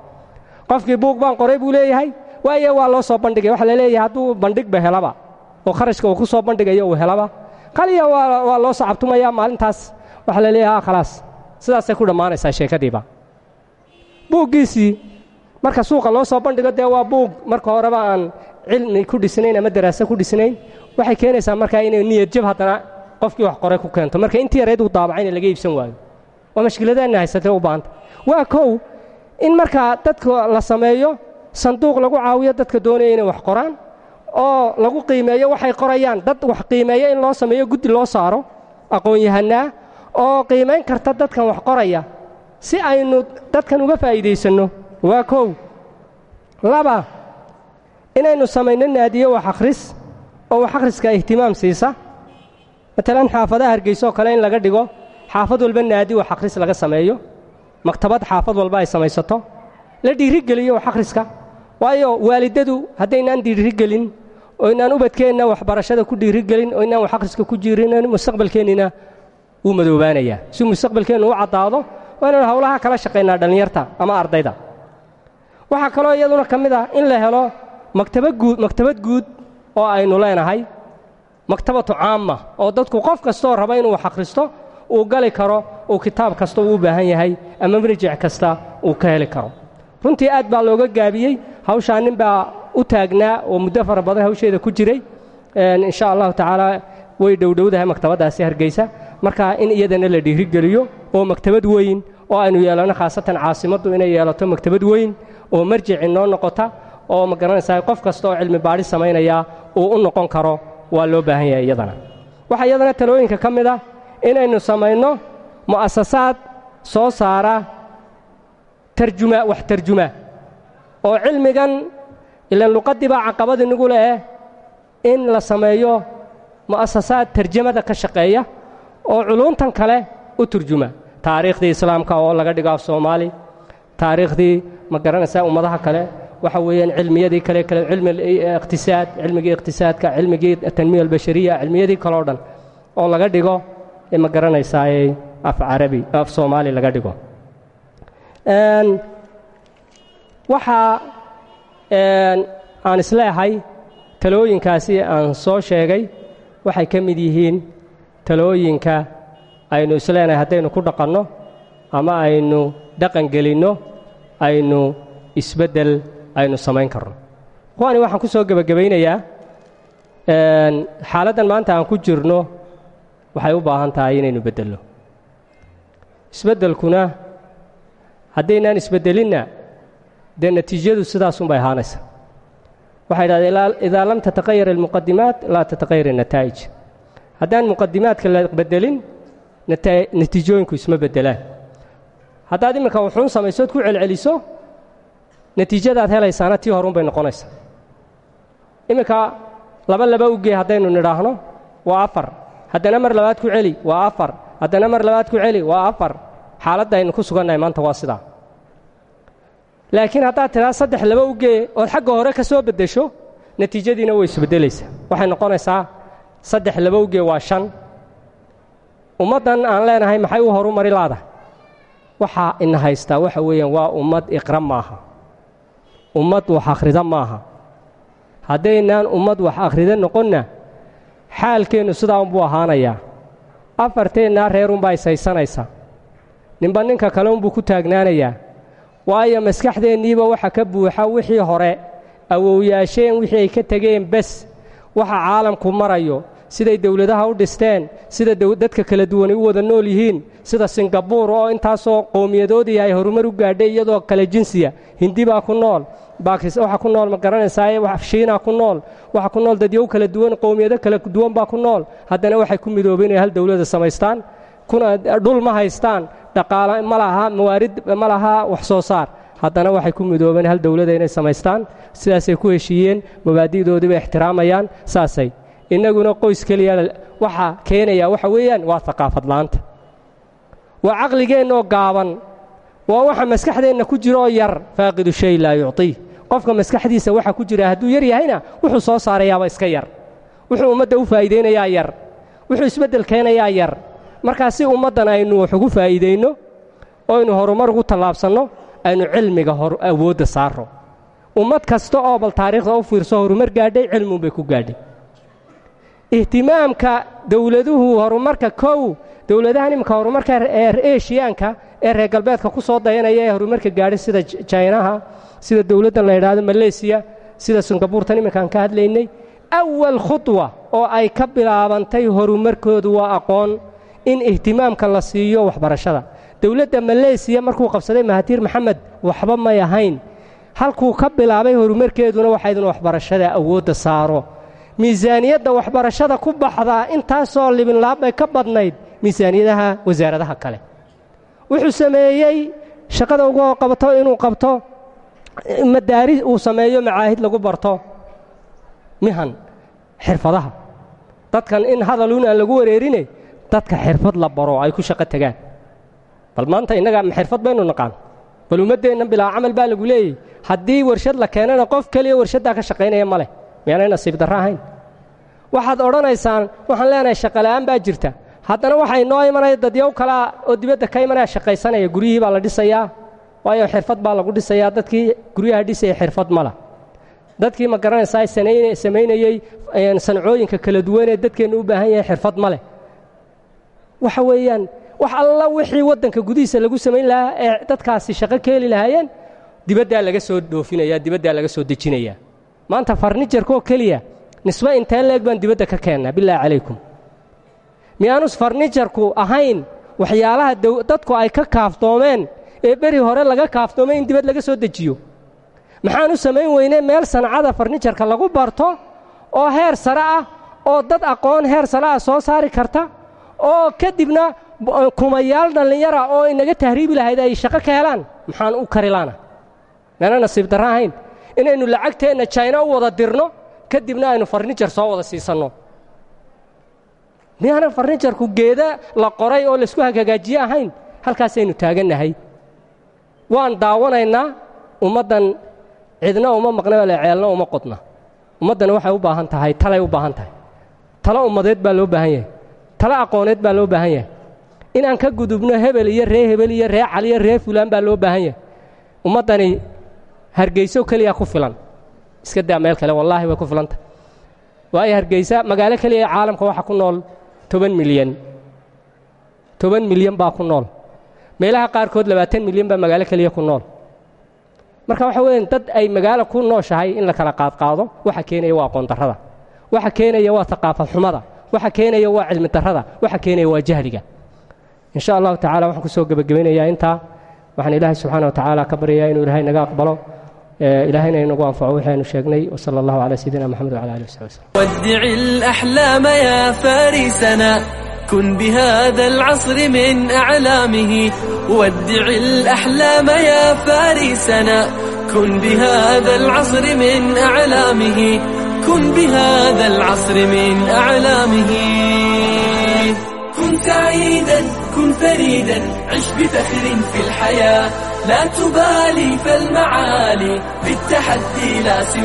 Qofkii buug baan qoray buu leeyahay waaye waa loo soo bandhigaya waxa la leeyahay hadduu bandhigba helaba oo kharashka uu ku soo bandhigayo uu helaba. Qaliya waa loo soo cabtumayaa maalintaas. Waxaa la leeyahay khalaas. Sidaasay ku dhammaanaysaa sheekadiiba. Buuggiisii marka suuqa loo soo bandhigo dee waa buug. Marka horeba aan cilmi ku dhisnayn ama daraaso ku dhisnayn waxay keenaysaa markaa inay niyadjab haddana qofkii wax qoray ku keento. Marka intii yareyd uu daabacayna laga iibsan waayo. Waa mashkiladeenna haysatee u baahanta waa kow in markaa dadka la sameeyo sanduuq lagu caawiyo dadka doonaya inay wax qoraan oo lagu qiimeeyo waxay qorayaan. Dad wax qiimeeyo in loo sameeyo guddi loo saaro aqoon-yahanaa oo qiimayn karta dadkan wax qoraya. Si aynu dadkan uga faa'iidaysanno waa kow. Laba inaynu samayno naadiyo wax akhris oo wax akhriska ihtimaam siisa. Matalan xaafadaha hargeysa oo kale in laga dhigo xaafad walba naadi wax akhris laga sameeyo. Maktabad xaafad walba ay samaysato. La dhiirigeliyo wax akhriska. Waayo waalidadu haddaynaan dhiirigelin oo inaan ubadkeenna waxbarashada ku dhiirigelin oo inaan wax akhriska ku jiirinin mustaqbalkeennina wuu madoobaanayaa si mustaqbalkeennu u caddaado waa inaan howlaha kala shaqaynaa dhallinyarta ama ardayda. Waxaa kaloo iyaduna ka mid ah in la helo maktabad guud maktabad guud oo aynu leenahay maktabatu caama oo dadku qof kastooo raba inuu wax akhristo uu gali karo uu kitaab kasta uu u baahan yahay ama marjic kasta uu ka heli karo. Runtii aad baa looga gaabiyey hawshaa nin baa u taagnaa oo muddo fara badan hawsheeda ku jiray insha allahu tacaala way dhowdhowdahay maktabaddaasi hargeysa. Marka in iyadana la dhiirigeliyo oo maktabad weyn oo aynu yeelanno khaasatan caasimaddu inay yeelato maktabad weyn oo marjici noo noqota oo ma garanaysaa qof kasta oo cilmi baadhi samaynaya uu u noqon karo waa loo baahan yahay iyadana. Waxaa iyadana talooyinka ka mid ah inaynu samayno mu'asasaad soo saara tarjuma wax tarjuma oo cilmigan ilaan luqaddii baa caqabad inagu leh in la sameeyo mu'asasaad tarjamada ka shaqeeya oo culuumtan kale u turjuma taariikhdii islaamka oo laga dhigo af soomaali taariikhdii ma garanaysaa ummadaha kale waxa weeyaan cilmiyadii kale kale cilmi iqtisaad cilmigii iqtisaadka cilmigii tanmiya albashariya cilmiyadii kale o dhan oo laga dhigo ma garanaysaa af carabi af soomaali laga dhigo waxaa aan isleehay talooyinkaasi aan soo sheegay waxay ka mid yihiin talooyinka aynu isleenahay haddaynu ku dhaqanno ama aynu dhaqan gelinno aynu isbeddel aynu samayn karno. Kuwani waxaan ku soo gebagabaynayaa xaaladdan maanta aan ku jirno waxay u baahan tahay inaynu beddelno. Isbeddelkuna haddaynaan isbeddelinna dee natiijadu sidaasunbay ahaanaysa waxay idhahdeen idaa lam tataqayar almuqadimaat laa tataqayar annataa'ij haddaan muqadimaadka la beddelin natiijooyinku isma beddelaan. Haddaad imminka wuxuun samaysood ku celceliso natiijadaad helaysaana tii horun bay noqonaysaa. Imminka laba laba ugee haddaynu nidhaahno waa afar. Haddana mar labaad ku celi waa afar. Haddana mar labaad ku celi waa afar. Xaaladda aynu ku sugannahay maanta waa sidaa laakiin haddaad tidhaa saddex laba ugee ood xagga hore ka soo beddesho natiijadiina way isbeddelaysaa. Waxay noqonaysaa saddex laba ugee waa shan. Ummaddan aan leenahay maxay u horu mari laadahay waxaa ina haystaa waxa weeyaan waa ummad iqra maaha. Ummad wax akhrida maaha. Haddaynaan ummad wax akhrida noqonna xaalkeennu sidaa unbuu ahaanayaa. Afarteennaa reerunbaa ishaysanaysa ninba ninka kale unbuu ku taagnaanayaa waayo maskaxdeenniiba waxa ka buuxa wixii hore awowyaasheen wixii ay ka tegeen bes waxa caalamku marayo. Siday dowladaha u dhisteen sida dadka kala duwanay u wada nool yihiin sida singabuur oo intaasoo qowmiyadoodii ay horumar u gaadhay iyadoo kale jinsiya. Hindi baa ku nool. Waxa ku nool ma garanaysaa shiina ku nool. Waxa ku nool dadyow kala duwan qowmiyado kala duwan baa ku nool. Haddana waxay ku midoobeen inay hal dowladda samaystaan. Kuna dhul ma haystaan dhaqaala ma laha mawaarid ma laha wax soo saar. Haddana waxay ku midoobeen hal dowladda inay samaystaan sidaasay ku heshiiyeen mabaadi'doodii bay ixtiraamayaan saasay. Innaguna qoys keliya waxa keenaya waxa weeyaan waa haqaafad la'aanta waa caqligeennoo gaaban. Waa waxa maskaxdeenna ku jiro oo yar faaqidu shay laa yucطiih qofka maskaxdiisa waxa ku jira hadduu yar yahayna wuxuu soo saarayaaba iska yar. Wuxuu ummadda u faa'iidaynayaa yar. Wuxuu isbeddel keenayaa yar markaa si ummaddan aynu wax ugu faa'iidayno oo aynu horumar ugu tallaabsanno aynu cilmiga awoodda saarro ummad kasta oo bal taariikhda u fiirso horumar gaadhay cilmiunbay ku gaadhay. Ihtimaamka dowladuhu horumarka kow dowladahan iminka horumarka ee eshiyaanka ee reer galbeedka ku soo dayanaya horumarka gaadhay sida jaynaha sida dowladdan la yidhaahdo maleysiya sida singabuurtan iminkaan ka hadlaynay awal khudwa oo ay ka bilaabantay horumarkoodu waa aqoon in ihtimaamka la siiyo waxbarashada. Dowladda maleysiya markuu qabsaday mahatiir maxamed waxba may ahayn. Halkuu ka bilaabay horumarkeeduna waxaydun waxbarashada awoodda saaro. Miisaaniyadda waxbarashada ku baxdaa intaasoo libinlaab bay ka badnayd miisaaniyadaha wasaaradaha kale. Wuxuu sameeyey shaqada ugu qabato inuu qabto madaaris uu sameeyo macaahid lagu barto. Mihan xirfadaha. Dadkan in hadaluun aan lagu wareerine dadka xirfad la baro ay ku shaqo tegaan bal maanta innaga ma xirfad baynu naqaan. Bal ummaddeennan bilaa camal baa lagu leeyey haddii warshad la keenana qof keliya warshaddaa ka shaqaynaya ma leh. Nasiib darro ahayn. Waxaad odhanaysaan waxaan leenahay shaqola'aan baa jirta. Haddana waxay noo imanaya dadyow kalea oo dibadda ka imanaya shaqaysanaya. Guryihii baa la dhisayaa. Waayo xirfad baa lagu dhisayaa. Dadkii guryaha dhisaya xirfad mala dadkii ma garanaysaa samaynayey sancooyinka kala duwanee dadkeennu u baahan yahay xirfad ma leh waxa weeyaan wax alla wixii waddanka gudihiisa lagu samayn lahaa ee dadkaasi shaqo ka heli lahaayeen dibaddaa laga soo dhoofinaya dibaddaa laga soo dejinayaa maanta farnijarkaoo keliya nisbe intee leeg baan dibadda ka keennaa bilaahi calaykum. Miyaanus farnijarku ahayn waxyaalaha dadku ay ka kaaftoomeen ee beri hore laga kaaftoomay in dibad laga soo dejiyo. Maxaan u samayn weynay meel sancada farnijarka lagu barto oo heer sare ah oo dad aqoon heer sare ah soo saari karta oo kadibna kumayaal dhallinyara oo inaga tahriibi lahayd ay shaqo ka helaan maxaan u kari laana. Nasiib darro ahayn. Inaynu lacagteenna jayna u wada dirno kadibna aynu farnijar soo wada siisanno miyaanan farnijarku geeda la qoray oo laysku hagagaajiye ahayn halkaasaynu taagannahay. Waan daawanaynaa ummaddan cidna uma maqna le ceelna uma qodna. Ummaddana waxay u baahan tahay talay u baahan tahay. Talo ummadeed baa loo baahan yahay talo aqooneed baa loo baahan yahay. Inaan ka gudubno hebel iyo ree hebel iyo ree cali iyo ree fulaan baa loo baahan yahay. Ummaddani hargeyso keliya ku filan. Iska daa meel kale wallaahi way ku filanta. Waayo hargeysa magaalo keliya caalamka waxa ku nool toban milyan. Toban milyan baa ku nool. Meelaha qaarkood labaatan milyan baa magaalo keliya ku nool. Marka waxa weeyaan dad ay magaalo ku nooshahay in la kala qaadqaado waxa keenaya waa aqoon darrada. Waxa keenaya waa haqaafad xumada waxa keenaya waa cilmi darrada waxa keenaya waa jahliga in sha allahu tacala waxaan kusoo gebagabaynayaa intaa waxaan ilaahay subxaana wa tacaala ka baryayaa inuu ilaahay naga aqbalo إلهنا ينقوا أنفعوا وحين شيخني وصلى الله على سيدنا محمد وعلى آله وصحبه وسلم ودع الأحلام يا فارسنا كن بهذا العصر من أعلامه ودع الأحلام يا فارسنا كن بهذا العصر من أعلامه كن بهذا العصر من أعلامه كن سعيدا كن فريدا عش بفخر في الحياة لا تبالي فالمعالي بالتحدي لا سوى